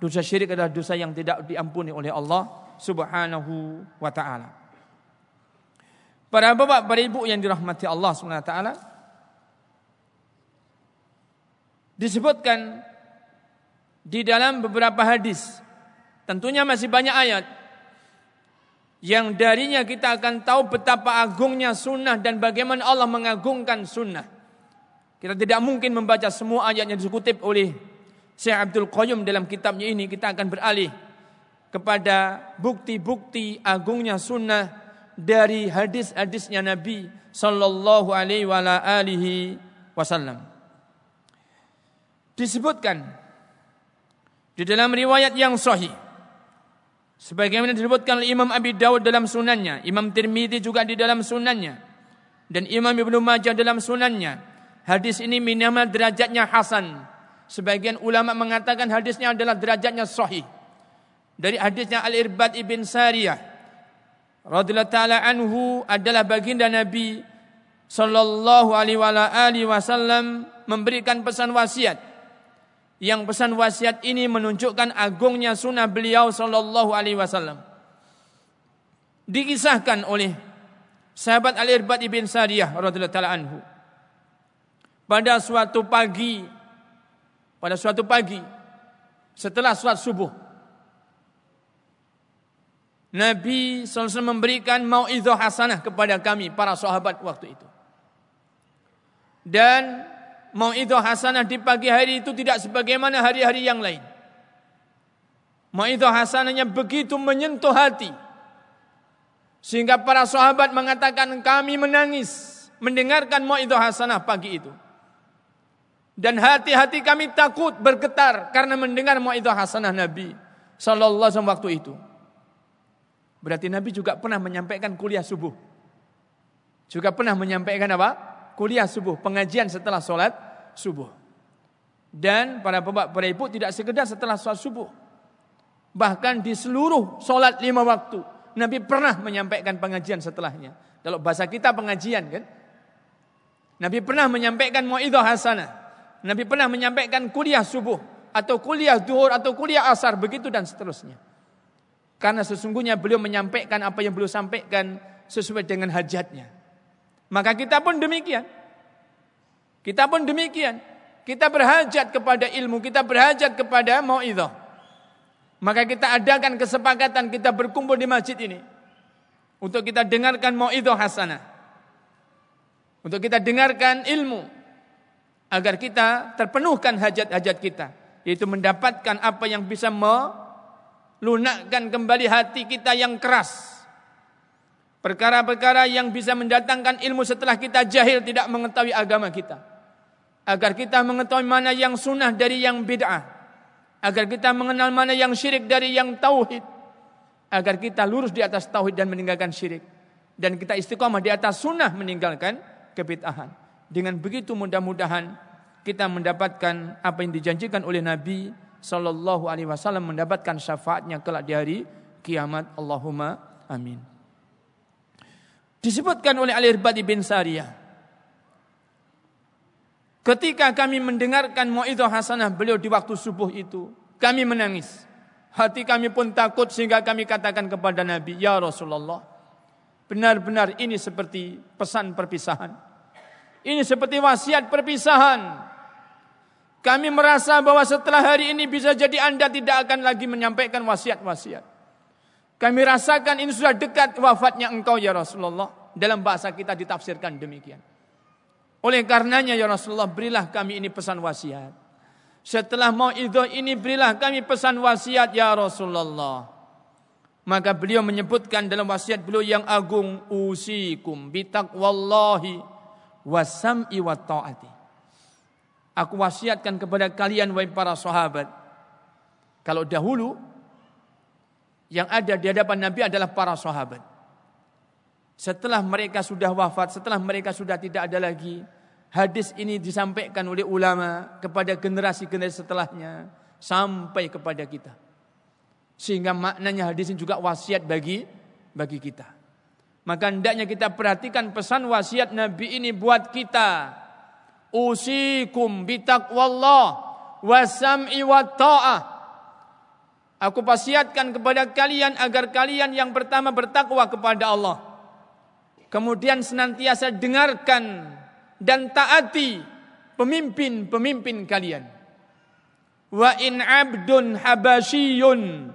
Dosa syirik adalah dosa yang tidak diampuni oleh Allah Subhanahu wa taala. Para bapak, para ibu yang dirahmati Allah Subhanahu wa taala disebutkan di dalam beberapa hadis. Tentunya masih banyak ayat yang darinya kita akan tahu betapa agungnya sunnah dan bagaimana Allah mengagungkan sunnah. Kita tidak mungkin membaca semua ayat yang dikutip oleh Syekh Abdul Qayyum dalam kitabnya ini. Kita akan beralih kepada bukti-bukti agungnya sunnah dari hadis-hadisnya Nabi sallallahu alaihi wasallam. Disebutkan di dalam riwayat yang sahih sebagaimana disebutkan oleh Imam Abi Dawud dalam sunannya, Imam Tirmidzi juga di dalam sunannya dan Imam Ibnu Majah dalam sunannya. Hadis ini minimal derajatnya hasan. Sebagian ulama mengatakan hadisnya adalah derajatnya sahih dari hadisnya Al-Irbad ibn Sariyah radhiyallahu taala anhu adalah baginda Nabi sallallahu alaihi wasallam memberikan pesan wasiat. Yang pesan wasiat ini menunjukkan agungnya sunnah beliau sallallahu alaihi wasallam. Dikisahkan oleh sahabat Al-Irbad ibn Sariyah radhiyallahu taala anhu. Pada suatu pagi pada suatu pagi setelah sholat subuh Nabi SAW memberikan mau'idhah hasanah kepada kami para sahabat waktu itu. Dan mau'idhah hasanah di pagi hari itu tidak sebagaimana hari-hari yang lain. Mau'idhah hasanahnya begitu menyentuh hati. Sehingga para sahabat mengatakan kami menangis mendengarkan mau'idhah hasanah pagi itu. Dan hati-hati kami takut bergetar karena mendengar mau'idhah hasanah Nabi sallallahu alaihi wasallam waktu itu. Berarti Nabi juga pernah menyampaikan kuliah subuh. Juga pernah menyampaikan apa? Kuliah subuh, pengajian setelah sholat subuh. Dan para para ibu tidak sekedar setelah sholat subuh. Bahkan di seluruh sholat lima waktu. Nabi pernah menyampaikan pengajian setelahnya. Kalau bahasa kita pengajian kan. Nabi pernah menyampaikan mu'idah hasanah. Nabi pernah menyampaikan kuliah subuh. Atau kuliah duhur atau kuliah asar. Begitu dan seterusnya. Karena sesungguhnya beliau menyampaikan apa yang beliau sampaikan sesuai dengan hajatnya. Maka kita pun demikian. Kita pun demikian. Kita berhajat kepada ilmu, kita berhajat kepada mau'idhah. Maka kita adakan kesepakatan kita berkumpul di masjid ini. Untuk kita dengarkan mau'idhah hasanah. Untuk kita dengarkan ilmu. Agar kita terpenuhkan hajat-hajat kita. Yaitu mendapatkan apa yang bisa lunakkan kembali hati kita yang keras. Perkara-perkara yang bisa mendatangkan ilmu setelah kita jahil tidak mengetahui agama kita. Agar kita mengetahui mana yang sunnah dari yang bid'ah. Agar kita mengenal mana yang syirik dari yang tauhid. Agar kita lurus di atas tauhid dan meninggalkan syirik. Dan kita istiqomah di atas sunnah meninggalkan kebid'ahan. Dengan begitu mudah-mudahan kita mendapatkan apa yang dijanjikan oleh Nabi sallallahu alaihi wasallam mendapatkan syafaatnya kelak di hari kiamat. Allahumma amin. Disebutkan oleh Al-Irbad bin Sariyah. Ketika kami mendengarkan mu'idzah hasanah beliau di waktu subuh itu, kami menangis. Hati kami pun takut sehingga kami katakan kepada Nabi, "Ya Rasulullah, benar-benar ini seperti pesan perpisahan. Ini seperti wasiat perpisahan. Kami merasa bahwa setelah hari ini bisa jadi Anda tidak akan lagi menyampaikan wasiat-wasiat. Kami rasakan ini sudah dekat wafatnya engkau ya Rasulullah. Dalam bahasa kita ditafsirkan demikian. Oleh karenanya ya Rasulullah berilah kami ini pesan wasiat. Setelah mau itu ini berilah kami pesan wasiat ya Rasulullah. Maka beliau menyebutkan dalam wasiat beliau yang agung usikum bitaqwallahi wasam'i wa ta'ati. Aku wasiatkan kepada kalian wahai para sahabat. Kalau dahulu yang ada di hadapan Nabi adalah para sahabat. Setelah mereka sudah wafat, setelah mereka sudah tidak ada lagi, hadis ini disampaikan oleh ulama kepada generasi-generasi setelahnya sampai kepada kita. Sehingga maknanya hadis ini juga wasiat bagi bagi kita. Maka hendaknya kita perhatikan pesan wasiat Nabi ini buat kita usikum bitaqwallah wasam'i wa ta'ah. Aku wasiatkan kepada kalian agar kalian yang pertama bertakwa kepada Allah. Kemudian senantiasa dengarkan dan taati pemimpin-pemimpin kalian. Wa in abdun habasyiyun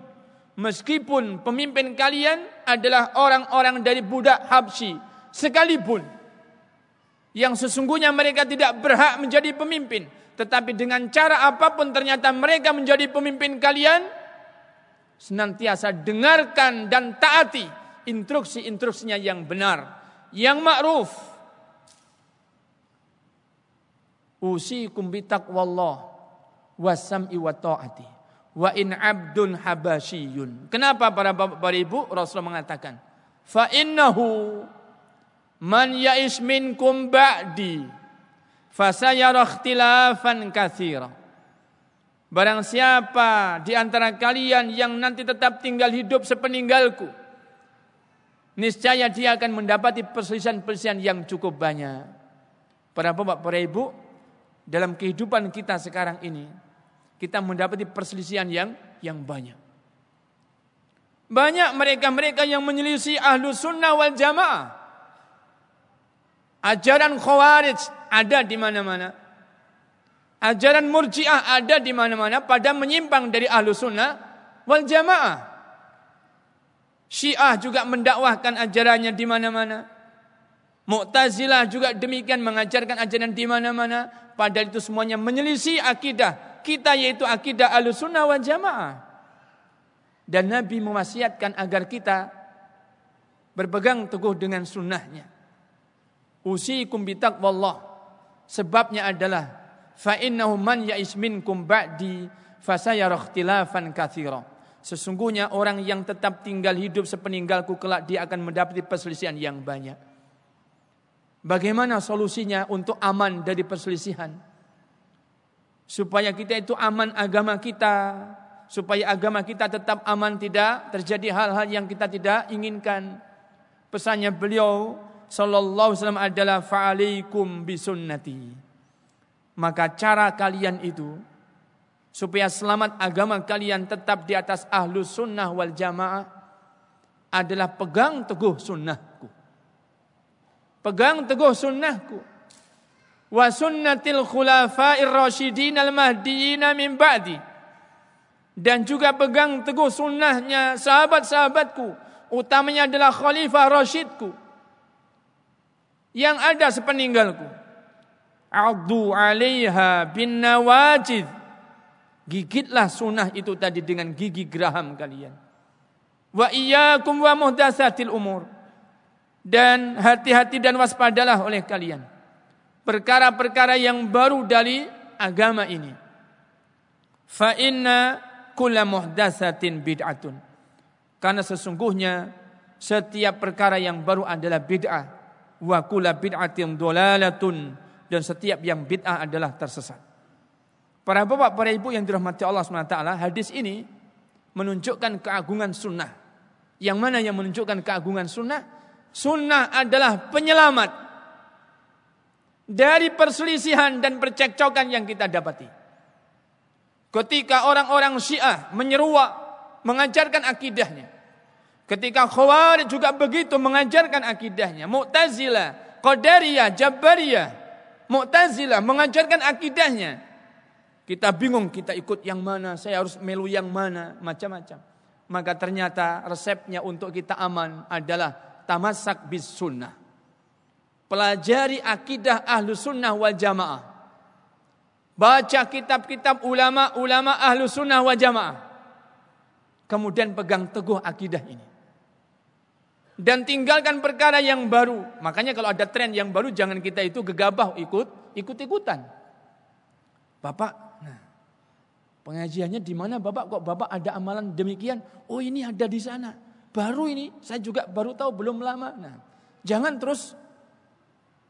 meskipun pemimpin kalian adalah orang-orang dari budak Habsyi sekalipun yang sesungguhnya mereka tidak berhak menjadi pemimpin. Tetapi dengan cara apa pun ternyata mereka menjadi pemimpin kalian. Senantiasa dengarkan dan taati instruksi-instruksinya yang benar. Yang ma'ruf. Usikum bitaqwallah wasam'i wa ta'ati. Wa in abdun habasyiyun. Kenapa para bapak para ibu Rasulullah mengatakan? Fa innahu Man ya'is minkum ba'di fasayara ikhtilafan katsira. Barang siapa di antara kalian yang nanti tetap tinggal hidup sepeninggalku, niscaya dia akan mendapati perselisihan-perselisihan yang cukup banyak. Para bapak, para ibu, dalam kehidupan kita sekarang ini, kita mendapati perselisihan yang yang banyak. Banyak mereka-mereka yang menyelisih ahlu sunnah wal jamaah. Ajaran khawarij ada di mana-mana. Ajaran murjiah ada di mana-mana pada menyimpang dari ahlu sunnah wal jamaah. Syiah juga mendakwahkan ajarannya di mana-mana. Mu'tazilah juga demikian mengajarkan ajaran di mana-mana. Padahal itu semuanya menyelisih akidah kita yaitu akidah sunnah wal jamaah. Dan Nabi mewasiatkan agar kita berpegang teguh dengan sunnahnya. Usikum bitaqwallah. Sebabnya adalah fa innahu man ya'is minkum ba'di fasayara ikhtilafan katsira. Sesungguhnya orang yang tetap tinggal hidup sepeninggalku kelak dia akan mendapati perselisihan yang banyak. Bagaimana solusinya untuk aman dari perselisihan? Supaya kita itu aman agama kita, supaya agama kita tetap aman tidak terjadi hal-hal yang kita tidak inginkan. Pesannya beliau sallallahu alaihi wasallam adalah fa'alaikum bisunnati. Maka cara kalian itu supaya selamat agama kalian tetap di atas ahlu sunnah wal jamaah adalah pegang teguh sunnahku. Pegang teguh sunnahku. Wa sunnatil khulafa'ir rasyidin al mahdiyin min ba'di. Dan juga pegang teguh sunnahnya sahabat-sahabatku. Utamanya adalah khalifah rasyidku. Yang ada sepeninggalku. A'udhu alaiha bin nawajid Gigitlah sunnah itu tadi dengan gigi geraham kalian. Wa iyyakum wa muhdatsatil umur. Dan hati-hati dan waspadalah oleh kalian. Perkara-perkara yang baru dari agama ini. Fa inna kulla muhdatsatin bid'atun. Karena sesungguhnya setiap perkara yang baru adalah bid'ah. Wa kulla bid'atin dolalatun. Dan setiap yang bid'ah adalah tersesat. Para bapak, para ibu yang dirahmati Allah SWT, hadis ini menunjukkan keagungan sunnah. Yang mana yang menunjukkan keagungan sunnah? Sunnah adalah penyelamat dari perselisihan dan percekcokan yang kita dapati. Ketika orang-orang Syiah menyeruak, mengajarkan akidahnya. Ketika Khawarij juga begitu mengajarkan akidahnya. Mu'tazilah, Qadariyah, Jabariyah, Mu'tazilah mengajarkan akidahnya. Kita bingung kita ikut yang mana, saya harus melu yang mana, macam-macam. Maka ternyata resepnya untuk kita aman adalah tamasak bis sunnah. Pelajari akidah ahlu sunnah wal jamaah. Baca kitab-kitab ulama-ulama ahlu sunnah wal jamaah. Kemudian pegang teguh akidah ini. Dan tinggalkan perkara yang baru. Makanya kalau ada tren yang baru jangan kita itu gegabah ikut ikut-ikutan. Bapak Pengajiannya di mana Bapak kok Bapak ada amalan demikian? Oh ini ada di sana. Baru ini saya juga baru tahu belum lama. Nah, jangan terus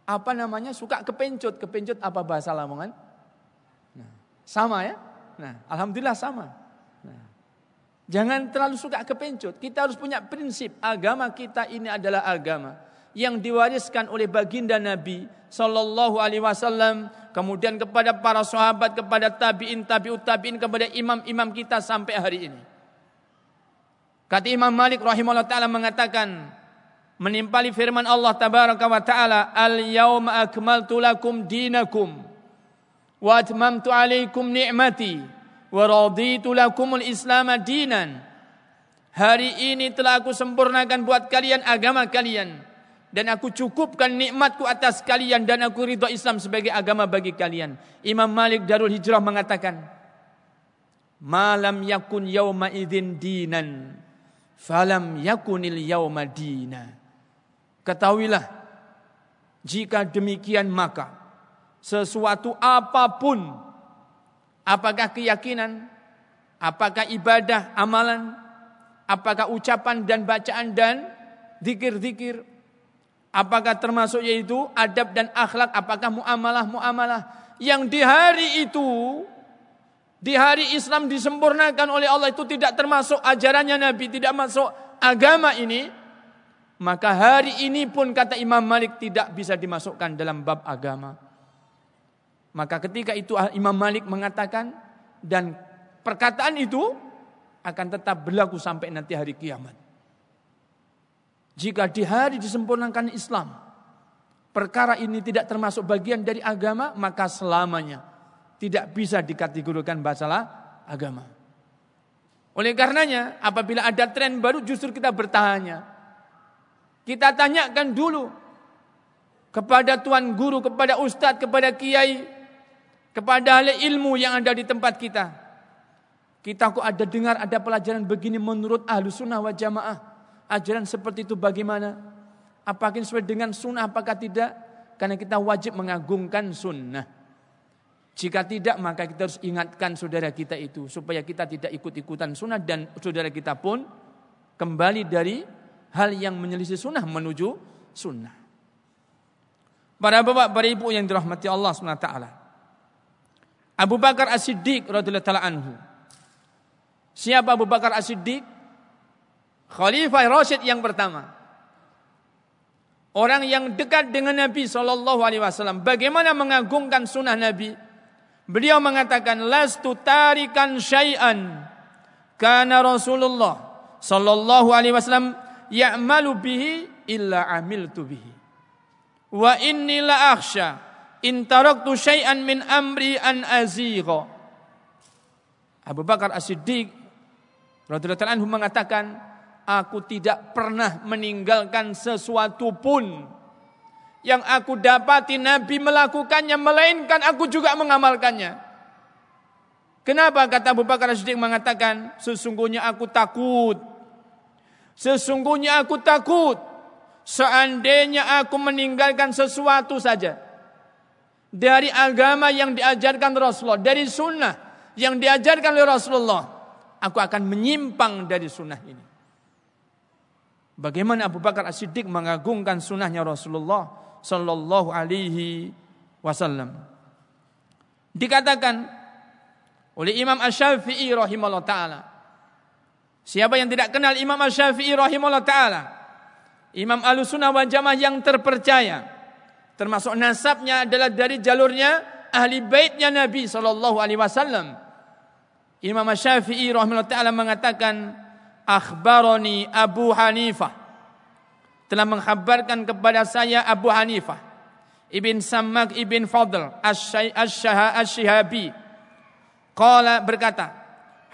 apa namanya suka kepencut. Kepencut apa bahasa Lamongan? Nah, sama ya? Nah, alhamdulillah sama. Nah, jangan terlalu suka kepencut. Kita harus punya prinsip agama kita ini adalah agama yang diwariskan oleh baginda Nabi sallallahu alaihi wasallam kemudian kepada para sahabat kepada tabiin tabiut tabiin kepada imam-imam kita sampai hari ini. Kata Imam Malik rahimahullah taala mengatakan menimpali firman Allah tabaraka wa taala al yauma akmaltu lakum dinakum wa atmamtu alaikum ni'mati wa raditu lakumul islam dinan. Hari ini telah aku sempurnakan buat kalian agama kalian dan aku cukupkan nikmatku atas kalian dan aku ridho Islam sebagai agama bagi kalian. Imam Malik Darul Hijrah mengatakan, "Malam yakun yauma idzin dinan, falam yakunil yauma dina." Ketahuilah, jika demikian maka sesuatu apa pun apakah keyakinan, apakah ibadah, amalan, apakah ucapan dan bacaan dan zikir-zikir Apakah termasuk yaitu adab dan akhlak? Apakah muamalah-muamalah yang di hari itu di hari Islam disempurnakan oleh Allah itu tidak termasuk ajarannya Nabi, tidak masuk agama ini, maka hari ini pun kata Imam Malik tidak bisa dimasukkan dalam bab agama. Maka ketika itu Imam Malik mengatakan dan perkataan itu akan tetap berlaku sampai nanti hari kiamat. Jika di hari disempurnakan Islam, perkara ini tidak termasuk bagian dari agama, maka selamanya tidak bisa dikategorikan masalah agama. Oleh karenanya, apabila ada tren baru justru kita bertanya. Kita tanyakan dulu kepada tuan guru, kepada ustadz, kepada kiai, kepada ahli ilmu yang ada di tempat kita. Kita kok ada dengar ada pelajaran begini menurut ahlu sunnah wa jamaah. Ajaran seperti itu bagaimana? Apakah sesuai dengan sunnah apakah tidak? Karena kita wajib mengagungkan sunnah. Jika tidak maka kita harus ingatkan saudara kita itu. Supaya kita tidak ikut-ikutan sunnah dan saudara kita pun kembali dari hal yang menyelisih sunnah menuju sunnah. Para bapak, para ibu yang dirahmati Allah SWT. Abu Bakar As-Siddiq radhiyallahu anhu. Siapa Abu Bakar As-Siddiq? Khalifah Rashid yang pertama. Orang yang dekat dengan Nabi Shallallahu Alaihi Wasallam. Bagaimana mengagungkan sunnah Nabi? Beliau mengatakan, Lastu tarikan syai'an. Karena Rasulullah Shallallahu Alaihi Wasallam ya'malu bihi illa amiltu bihi. Wa inni la akhsha in taraktu syai'an min amri an azigha. Abu Bakar As-Siddiq radhiyallahu anhu mengatakan, aku tidak pernah meninggalkan sesuatu pun yang aku dapati Nabi melakukannya melainkan aku juga mengamalkannya. Kenapa kata Abu Bakar Siddiq mengatakan sesungguhnya aku takut. Sesungguhnya aku takut seandainya aku meninggalkan sesuatu saja dari agama yang diajarkan Rasulullah, dari sunnah yang diajarkan oleh Rasulullah, aku akan menyimpang dari sunnah ini. Bagaimana Abu Bakar As-Siddiq mengagungkan sunnahnya Rasulullah Sallallahu Alaihi Wasallam. Dikatakan oleh Imam Ash-Syafi'i rahimahullah ta'ala. Siapa yang tidak kenal Imam Ash-Syafi'i rahimahullah ta'ala? Imam Al-Sunnah wal Jamaah yang terpercaya. Termasuk nasabnya adalah dari jalurnya ahli baitnya Nabi Sallallahu Alaihi Wasallam. Imam Ash-Syafi'i rahimahullah ta'ala mengatakan akhbaroni Abu Hanifah telah mengkhabarkan kepada saya Abu Hanifah Ibn Sammak Ibn Fadl Asy-Syahabi qala berkata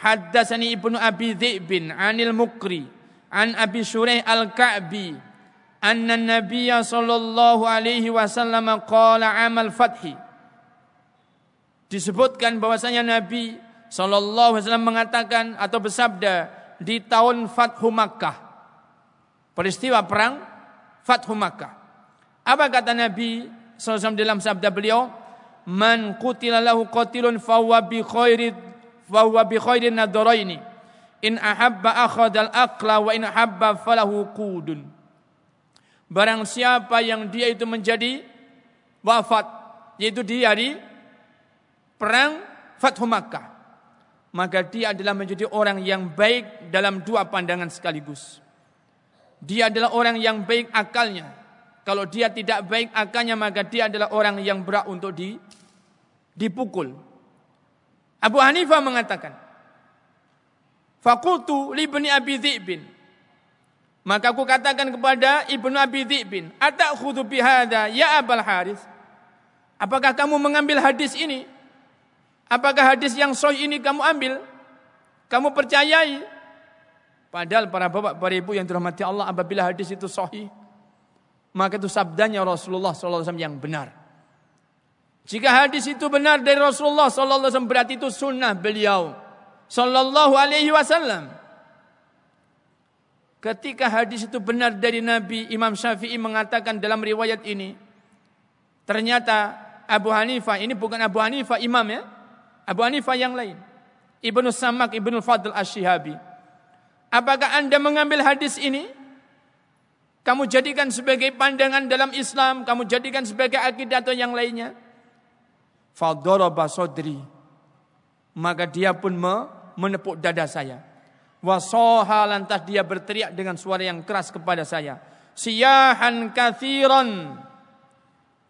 haddatsani Ibnu Abi Dhi'bin anil Mukri an Abi Syuraih Al-Ka'bi anna Nabiyya sallallahu alaihi wasallam qala amal fathi disebutkan bahwasanya Nabi sallallahu alaihi wasallam mengatakan atau bersabda di tahun Fathu Makkah. Peristiwa perang Fathu Makkah. Apa kata Nabi SAW dalam sabda beliau? Man qutila lahu qatilun fahuwa bi khairid fahuwa bi khairin nadaraini. In ahabba akhadal aqla wa in ahabba falahu qudun. Barang siapa yang dia itu menjadi wafat yaitu di hari perang Fathu Makkah maka dia adalah menjadi orang yang baik dalam dua pandangan sekaligus. Dia adalah orang yang baik akalnya. Kalau dia tidak baik akalnya maka dia adalah orang yang berat untuk di, dipukul. Abu Hanifah mengatakan, Fakultu libni Abi Dhi'bin. Maka aku katakan kepada Ibnu Abi Dhi'bin, Atakhudhu bihada ya Abal Haris. Apakah kamu mengambil hadis ini Apakah hadis yang sahih ini kamu ambil? Kamu percayai? Padahal para bapak, para ibu yang dirahmati Allah apabila hadis itu sahih, maka itu sabdanya Rasulullah SAW yang benar. Jika hadis itu benar dari Rasulullah SAW berarti itu sunnah beliau Sallallahu Alaihi Wasallam. Ketika hadis itu benar dari Nabi, Imam Syafi'i mengatakan dalam riwayat ini, ternyata Abu Hanifah ini bukan Abu Hanifah imam ya, Abu Hanifah yang lain. Ibnu Samak, Ibnu Fadl Asy-Syihabi. Apakah Anda mengambil hadis ini? Kamu jadikan sebagai pandangan dalam Islam, kamu jadikan sebagai akidah atau yang lainnya? Fadaraba sadri. Maka dia pun menepuk dada saya. Wasoha lantas dia berteriak dengan suara yang keras kepada saya. Siyahan kathiran.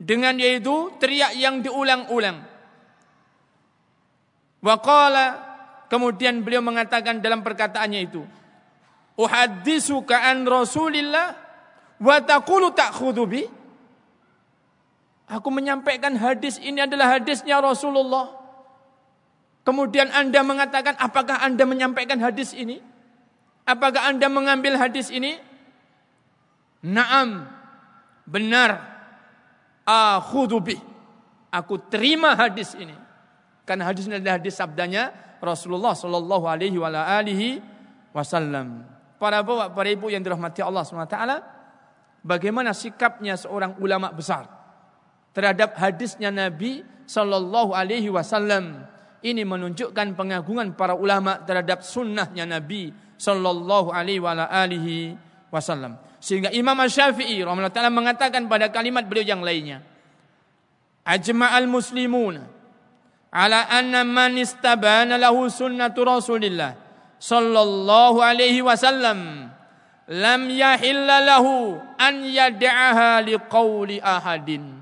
Dengan yaitu teriak yang diulang-ulang. Wa qala Kemudian beliau mengatakan dalam perkataannya itu, "Uhadditsuka an Rasulillah wa taqulu ta'khudhu bi?" Aku menyampaikan hadis ini adalah hadisnya Rasulullah. Kemudian Anda mengatakan, apakah Anda menyampaikan hadis ini? Apakah Anda mengambil hadis ini? Naam, benar. Akhudhu bih. Aku terima hadis ini. Karena hadis ini adalah hadis sabdanya Rasulullah sallallahu alaihi wasallam. Para bapak, para ibu yang dirahmati Allah SWT, bagaimana sikapnya seorang ulama besar terhadap hadisnya Nabi sallallahu alaihi wasallam. Ini menunjukkan pengagungan para ulama terhadap sunnahnya Nabi sallallahu alaihi wasallam. Sehingga Imam Syafi'i rahimahullah mengatakan pada kalimat beliau yang lainnya, ajma'al muslimun ala anna man istabana lahu sunnatu Rasulillah sallallahu alaihi wasallam lam yahilla lahu an yad'aha liqauli ahadin.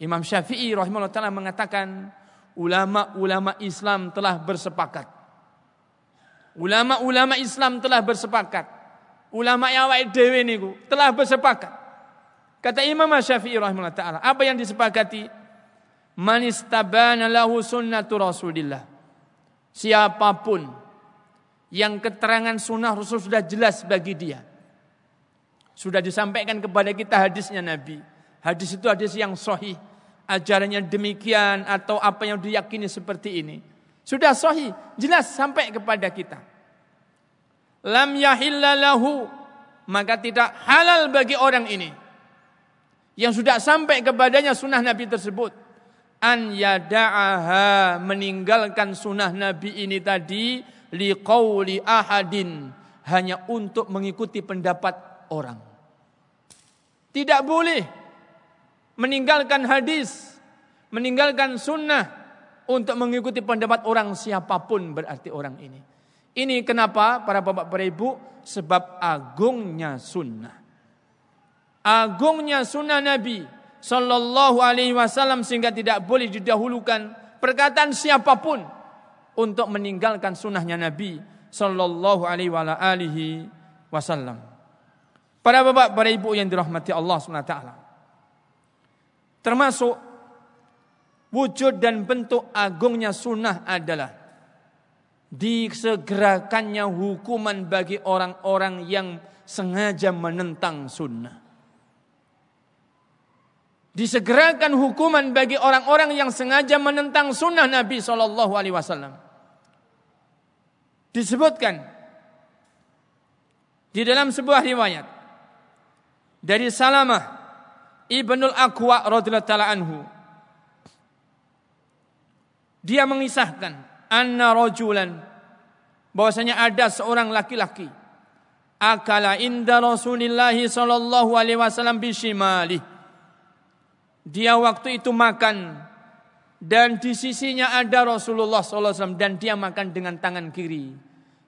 Imam Syafi'i rahimahullah taala mengatakan ulama-ulama Islam telah bersepakat Ulama-ulama Islam telah bersepakat. Ulama yang awake dhewe niku telah bersepakat. Kata Imam Syafi'i rahimahullah taala, apa yang disepakati? Man istabana lahu sunnatu Rasulillah. Siapa pun yang keterangan sunnah Rasul sudah jelas bagi dia. Sudah disampaikan kepada kita hadisnya Nabi. Hadis itu hadis yang sahih. Ajarannya demikian atau apa yang diyakini seperti ini sudah sahih, jelas sampai kepada kita. Lam yahillalahu maka tidak halal bagi orang ini yang sudah sampai kepadanya sunnah Nabi tersebut an yada'aha meninggalkan sunnah Nabi ini tadi liqauli ahadin hanya untuk mengikuti pendapat orang. Tidak boleh meninggalkan hadis, meninggalkan sunnah untuk mengikuti pendapat orang siapa pun berarti orang ini. Ini kenapa para bapak para ibu? Sebab agungnya sunnah. Agungnya sunnah Nabi Sallallahu alaihi wasallam sehingga tidak boleh didahulukan perkataan siapa pun untuk meninggalkan sunnahnya Nabi Sallallahu alaihi wasallam. Para bapak para ibu yang dirahmati Allah SWT. Termasuk wujud dan bentuk agungnya sunnah adalah disegerakannya hukuman bagi orang-orang yang sengaja menentang sunnah. Disegerakan hukuman bagi orang-orang yang sengaja menentang sunnah Nabi Shallallahu Alaihi Wasallam. Disebutkan di dalam sebuah riwayat dari Salamah ibnul Aqwa radhiyallahu anhu dia mengisahkan anna rajulan bahwasanya ada seorang laki-laki akala inda Rasulillah sallallahu alaihi wasallam bishimali. Dia waktu itu makan dan di sisinya ada Rasulullah sallallahu alaihi wasallam dan dia makan dengan tangan kiri.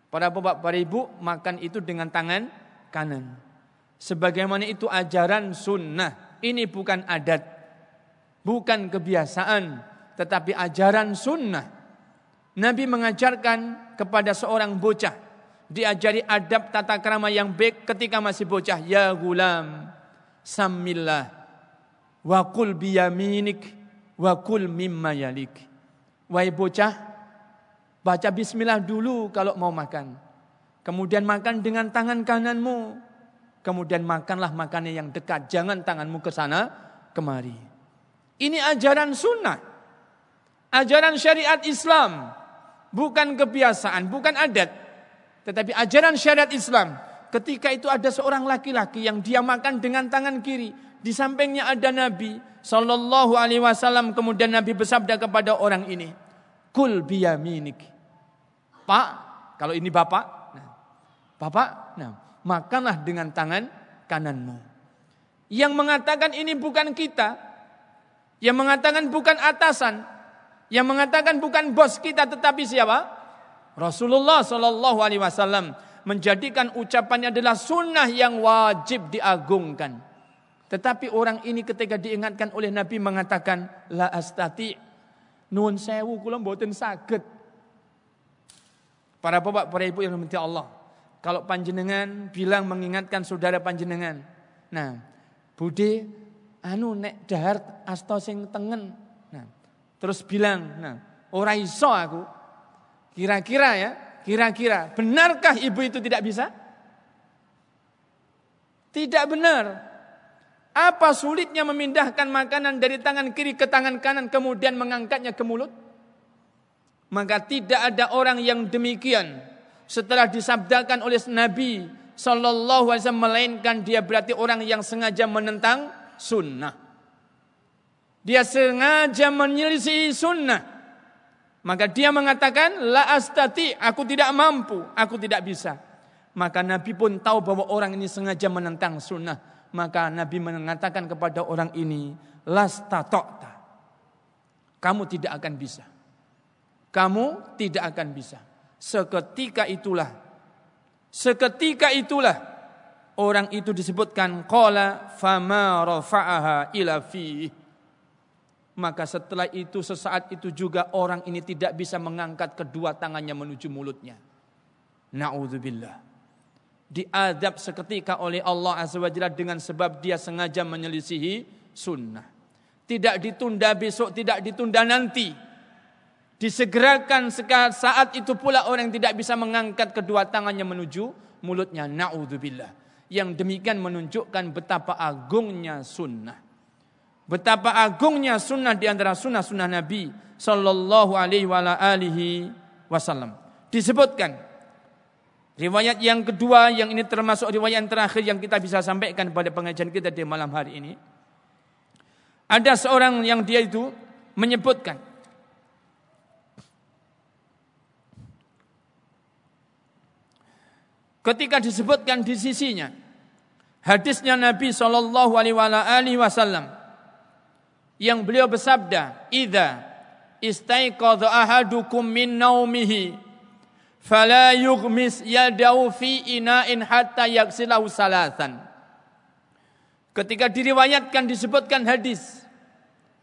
Para bapak, para ibu makan itu dengan tangan kanan. Sebagaimana itu ajaran sunnah. Ini bukan adat. Bukan kebiasaan tetapi ajaran sunnah. Nabi mengajarkan kepada seorang bocah, diajari adab tata krama yang baik ketika masih bocah. Ya gulam, samillah, wa kul biyaminik, wa kul mimma yalik. Wahai bocah, baca bismillah dulu kalau mau makan. Kemudian makan dengan tangan kananmu. Kemudian makanlah makannya yang dekat. Jangan tanganmu ke sana kemari. Ini ajaran sunnah ajaran syariat Islam, bukan kebiasaan, bukan adat, tetapi ajaran syariat Islam. Ketika itu ada seorang laki-laki yang dia makan dengan tangan kiri, di sampingnya ada Nabi Sallallahu Alaihi Wasallam. Kemudian Nabi bersabda kepada orang ini, Kul biyaminik. Pak, kalau ini bapak, nah, bapak, nah, makanlah dengan tangan kananmu. Yang mengatakan ini bukan kita, yang mengatakan bukan atasan, yang mengatakan bukan bos kita tetapi siapa? Rasulullah Shallallahu Alaihi Wasallam menjadikan ucapannya adalah sunnah yang wajib diagungkan. Tetapi orang ini ketika diingatkan oleh Nabi mengatakan la astati nun sewu kula mboten saged. Para bapak, para ibu yang diminta Allah. Kalau panjenengan bilang mengingatkan saudara panjenengan. Nah, Bude anu nek dahar asta sing tengen. Nah, terus bilang, nah, ora iso aku. Kira-kira ya, kira-kira benarkah ibu itu tidak bisa? Tidak benar. Apa sulitnya memindahkan makanan dari tangan kiri ke tangan kanan kemudian mengangkatnya ke mulut? Maka tidak ada orang yang demikian setelah disabdakan oleh Nabi Sallallahu Alaihi Wasallam melainkan dia berarti orang yang sengaja menentang sunnah. Dia sengaja menyelisih sunnah. Maka dia mengatakan la astati, aku tidak mampu, aku tidak bisa. Maka Nabi pun tahu bahwa orang ini sengaja menentang sunnah. Maka Nabi mengatakan kepada orang ini, lastatokta. Kamu tidak akan bisa. Kamu tidak akan bisa. Seketika itulah seketika itulah orang itu disebutkan qala fama rafa'aha ila maka setelah itu sesaat itu juga orang ini tidak bisa mengangkat kedua tangannya menuju mulutnya. Naudzubillah. Diadab seketika oleh Allah azza wajalla dengan sebab dia sengaja menyelisihi sunnah. Tidak ditunda besok tidak ditunda nanti Disegerakan saat itu pula orang yang tidak bisa mengangkat kedua tangannya menuju mulutnya. Na'udzubillah. Yang demikian menunjukkan betapa agungnya sunnah. Betapa agungnya sunnah di antara sunnah-sunnah Nabi Sallallahu alaihi wasallam. Disebutkan Riwayat yang kedua yang ini termasuk riwayat yang terakhir yang kita bisa sampaikan pada pengajian kita di malam hari ini. Ada seorang yang dia itu menyebutkan ketika disebutkan di sisinya hadisnya Nabi Shallallahu Alaihi Wasallam yang beliau bersabda, "Ida istaiqadha ahadukum min naumihi fala yughmis yadahu fi ina'in hatta yaksilahu salatan." Ketika diriwayatkan disebutkan hadis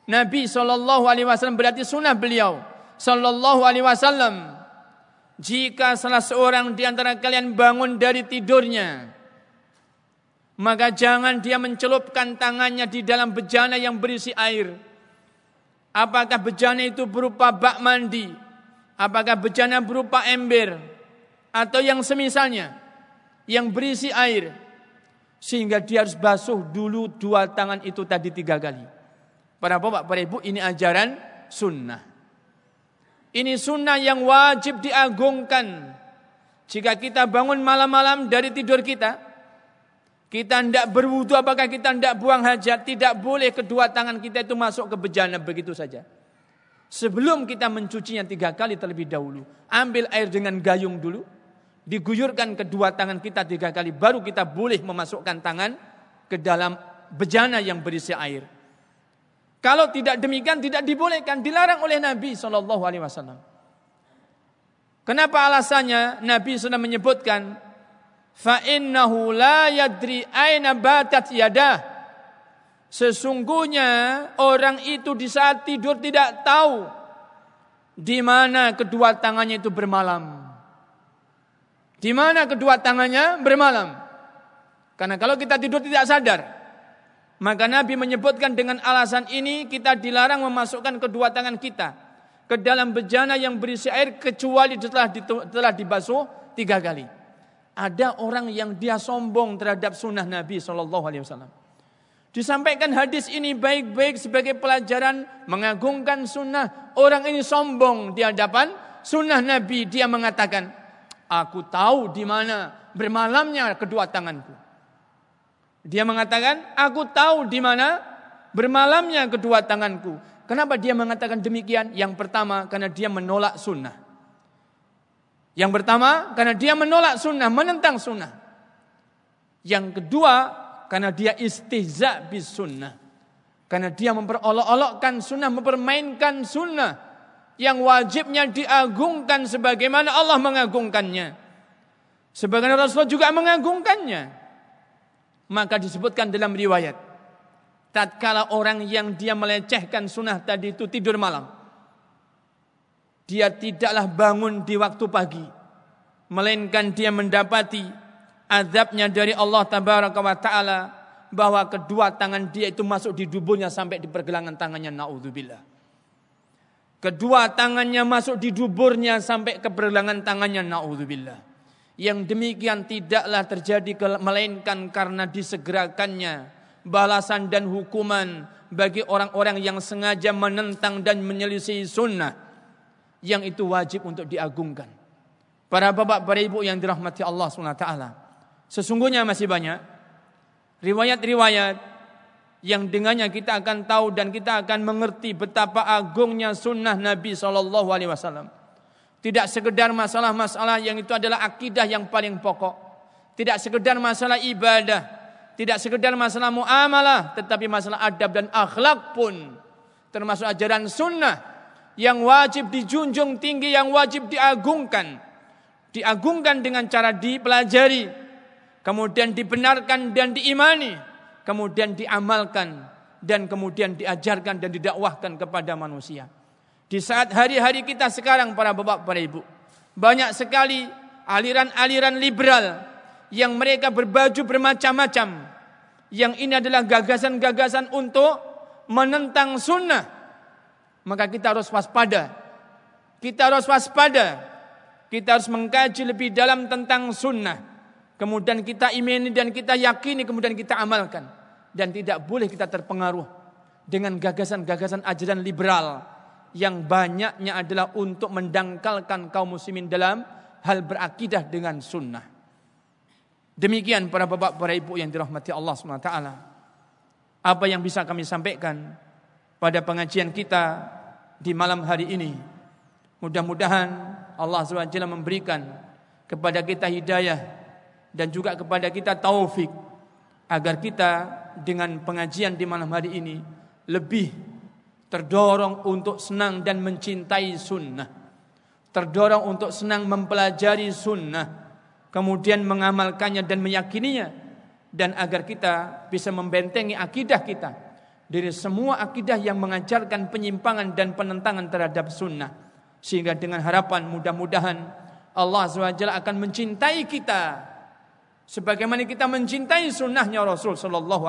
Nabi Shallallahu Alaihi Wasallam berarti sunnah beliau Shallallahu Alaihi Wasallam jika salah seorang di antara kalian bangun dari tidurnya, maka jangan dia mencelupkan tangannya di dalam bejana yang berisi air. Apakah bejana itu berupa bak mandi? Apakah bejana berupa ember? Atau yang semisalnya, yang berisi air. Sehingga dia harus basuh dulu dua tangan itu tadi tiga kali. Para bapak, para ibu, ini ajaran sunnah. Ini sunnah yang wajib diagungkan. Jika kita bangun malam-malam dari tidur kita, kita tidak berwudu apakah kita tidak buang hajat, tidak boleh kedua tangan kita itu masuk ke bejana begitu saja. Sebelum kita mencucinya tiga kali terlebih dahulu, ambil air dengan gayung dulu, diguyurkan kedua tangan kita tiga kali, baru kita boleh memasukkan tangan ke dalam bejana yang berisi air. Kalau tidak demikian tidak dibolehkan, dilarang oleh Nabi Shallallahu Alaihi Wasallam. Kenapa alasannya? Nabi sudah menyebutkan, fa innahu la yadri aina batat yadah. Sesungguhnya orang itu di saat tidur tidak tahu di mana kedua tangannya itu bermalam. Di mana kedua tangannya bermalam. Karena kalau kita tidur tidak sadar, maka Nabi menyebutkan dengan alasan ini kita dilarang memasukkan kedua tangan kita ke dalam bejana yang berisi air kecuali setelah telah dibasuh tiga kali. Ada orang yang dia sombong terhadap sunnah Nabi Shallallahu Alaihi Wasallam. Disampaikan hadis ini baik-baik sebagai pelajaran mengagungkan sunnah. Orang ini sombong di hadapan sunnah Nabi. Dia mengatakan, aku tahu di mana bermalamnya kedua tanganku. Dia mengatakan, aku tahu di mana bermalamnya kedua tanganku. Kenapa dia mengatakan demikian? Yang pertama, karena dia menolak sunnah. Yang pertama, karena dia menolak sunnah, menentang sunnah. Yang kedua, karena dia istihza bis sunnah. Karena dia memperolok-olokkan sunnah, mempermainkan sunnah. Yang wajibnya diagungkan sebagaimana Allah mengagungkannya. Sebagaimana Rasulullah juga mengagungkannya. Maka disebutkan dalam riwayat. Tatkala orang yang dia melecehkan sunnah tadi itu tidur malam. Dia tidaklah bangun di waktu pagi. melainkan dia mendapati azabnya dari Allah tabaraka wa taala bahwa kedua tangan dia itu masuk di duburnya sampai di pergelangan tangannya naudzubillah. Kedua tangannya masuk di duburnya sampai ke pergelangan tangannya naudzubillah. Yang demikian tidaklah terjadi melainkan karena disegerakannya balasan dan hukuman bagi orang-orang yang sengaja menentang dan menyelisih sunnah yang itu wajib untuk diagungkan. Para bapak, para ibu yang dirahmati Allah SWT. Sesungguhnya masih banyak riwayat-riwayat yang dengannya kita akan tahu dan kita akan mengerti betapa agungnya sunnah Nabi Shallallahu Alaihi Wasallam. Tidak sekedar masalah-masalah yang itu adalah akidah yang paling pokok. Tidak sekedar masalah ibadah. Tidak sekedar masalah muamalah. Tetapi masalah adab dan akhlak pun. Termasuk ajaran sunnah. Yang wajib dijunjung tinggi, yang wajib diagungkan. Diagungkan dengan cara dipelajari kemudian dibenarkan dan diimani, kemudian diamalkan dan kemudian diajarkan dan didakwahkan kepada manusia. Di saat hari-hari kita sekarang para bapak para ibu, banyak sekali aliran-aliran liberal yang mereka berbaju bermacam-macam. Yang ini adalah gagasan-gagasan untuk menentang sunnah. Maka kita harus waspada. Kita harus waspada. Kita harus mengkaji lebih dalam tentang sunnah kemudian kita imani dan kita yakini, kemudian kita amalkan. Dan tidak boleh kita terpengaruh dengan gagasan-gagasan ajaran liberal yang banyaknya adalah untuk mendangkalkan kaum muslimin dalam hal berakidah dengan sunnah. Demikian para bapak, para ibu yang dirahmati Allah SWT. Apa yang bisa kami sampaikan pada pengajian kita di malam hari ini. Mudah-mudahan Allah SWT memberikan kepada kita hidayah dan juga kepada kita taufik agar kita dengan pengajian di malam hari ini lebih terdorong untuk senang dan mencintai sunnah. Terdorong untuk senang mempelajari sunnah. Kemudian mengamalkannya dan meyakininya. Dan agar kita bisa membentengi akidah kita. Dari semua akidah yang mengajarkan penyimpangan dan penentangan terhadap sunnah. Sehingga dengan harapan mudah-mudahan Allah SWT akan mencintai kita. Sebagaimana kita mencintai sunnahnya Rasul Sallallahu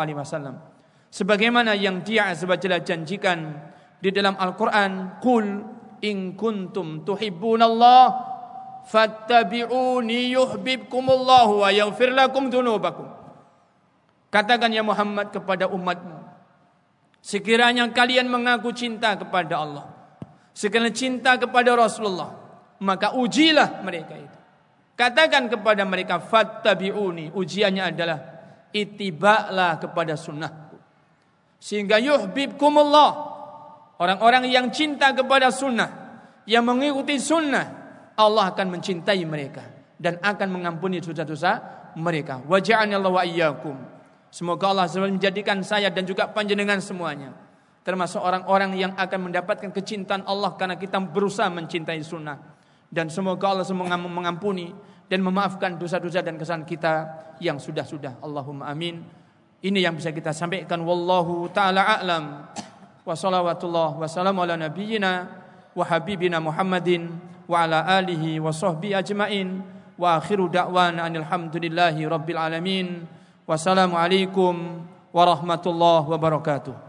sebagaimana yang dia azza janjikan di dalam Al-Quran Qul in kuntum tuhibbunallah fattabi'uni yuhibbukumullahu wa yaghfir lakum dhunubakum katakan ya Muhammad kepada umatmu sekiranya kalian mengaku cinta kepada Allah sekiranya cinta kepada Rasulullah maka ujilah mereka itu Katakan kepada mereka fattabi'uni. Ujiannya adalah itibaklah kepada sunnahku. Sehingga yuhibbukumullah. Orang-orang yang cinta kepada sunnah. Yang mengikuti sunnah. Allah akan mencintai mereka. Dan akan mengampuni dosa-dosa mereka. Waja'anillahu wa iyyakum. Semoga Allah SWT menjadikan saya dan juga panjenengan semuanya. Termasuk orang-orang yang akan mendapatkan kecintaan Allah karena kita berusaha mencintai sunnah dan semoga Allah mengampuni dan memaafkan dosa-dosa dan kesalahan kita yang sudah-sudah. Allahumma amin. Ini yang bisa kita sampaikan wallahu taala a'lam. Wa salawatullah wa salamu ala nabiyyina wa habibina Muhammadin wa ala alihi wa sahbihi ajmain. Wa akhiru da'wana alhamdulillahi rabbil alamin. Wassalamu alaikum warahmatullahi wabarakatuh.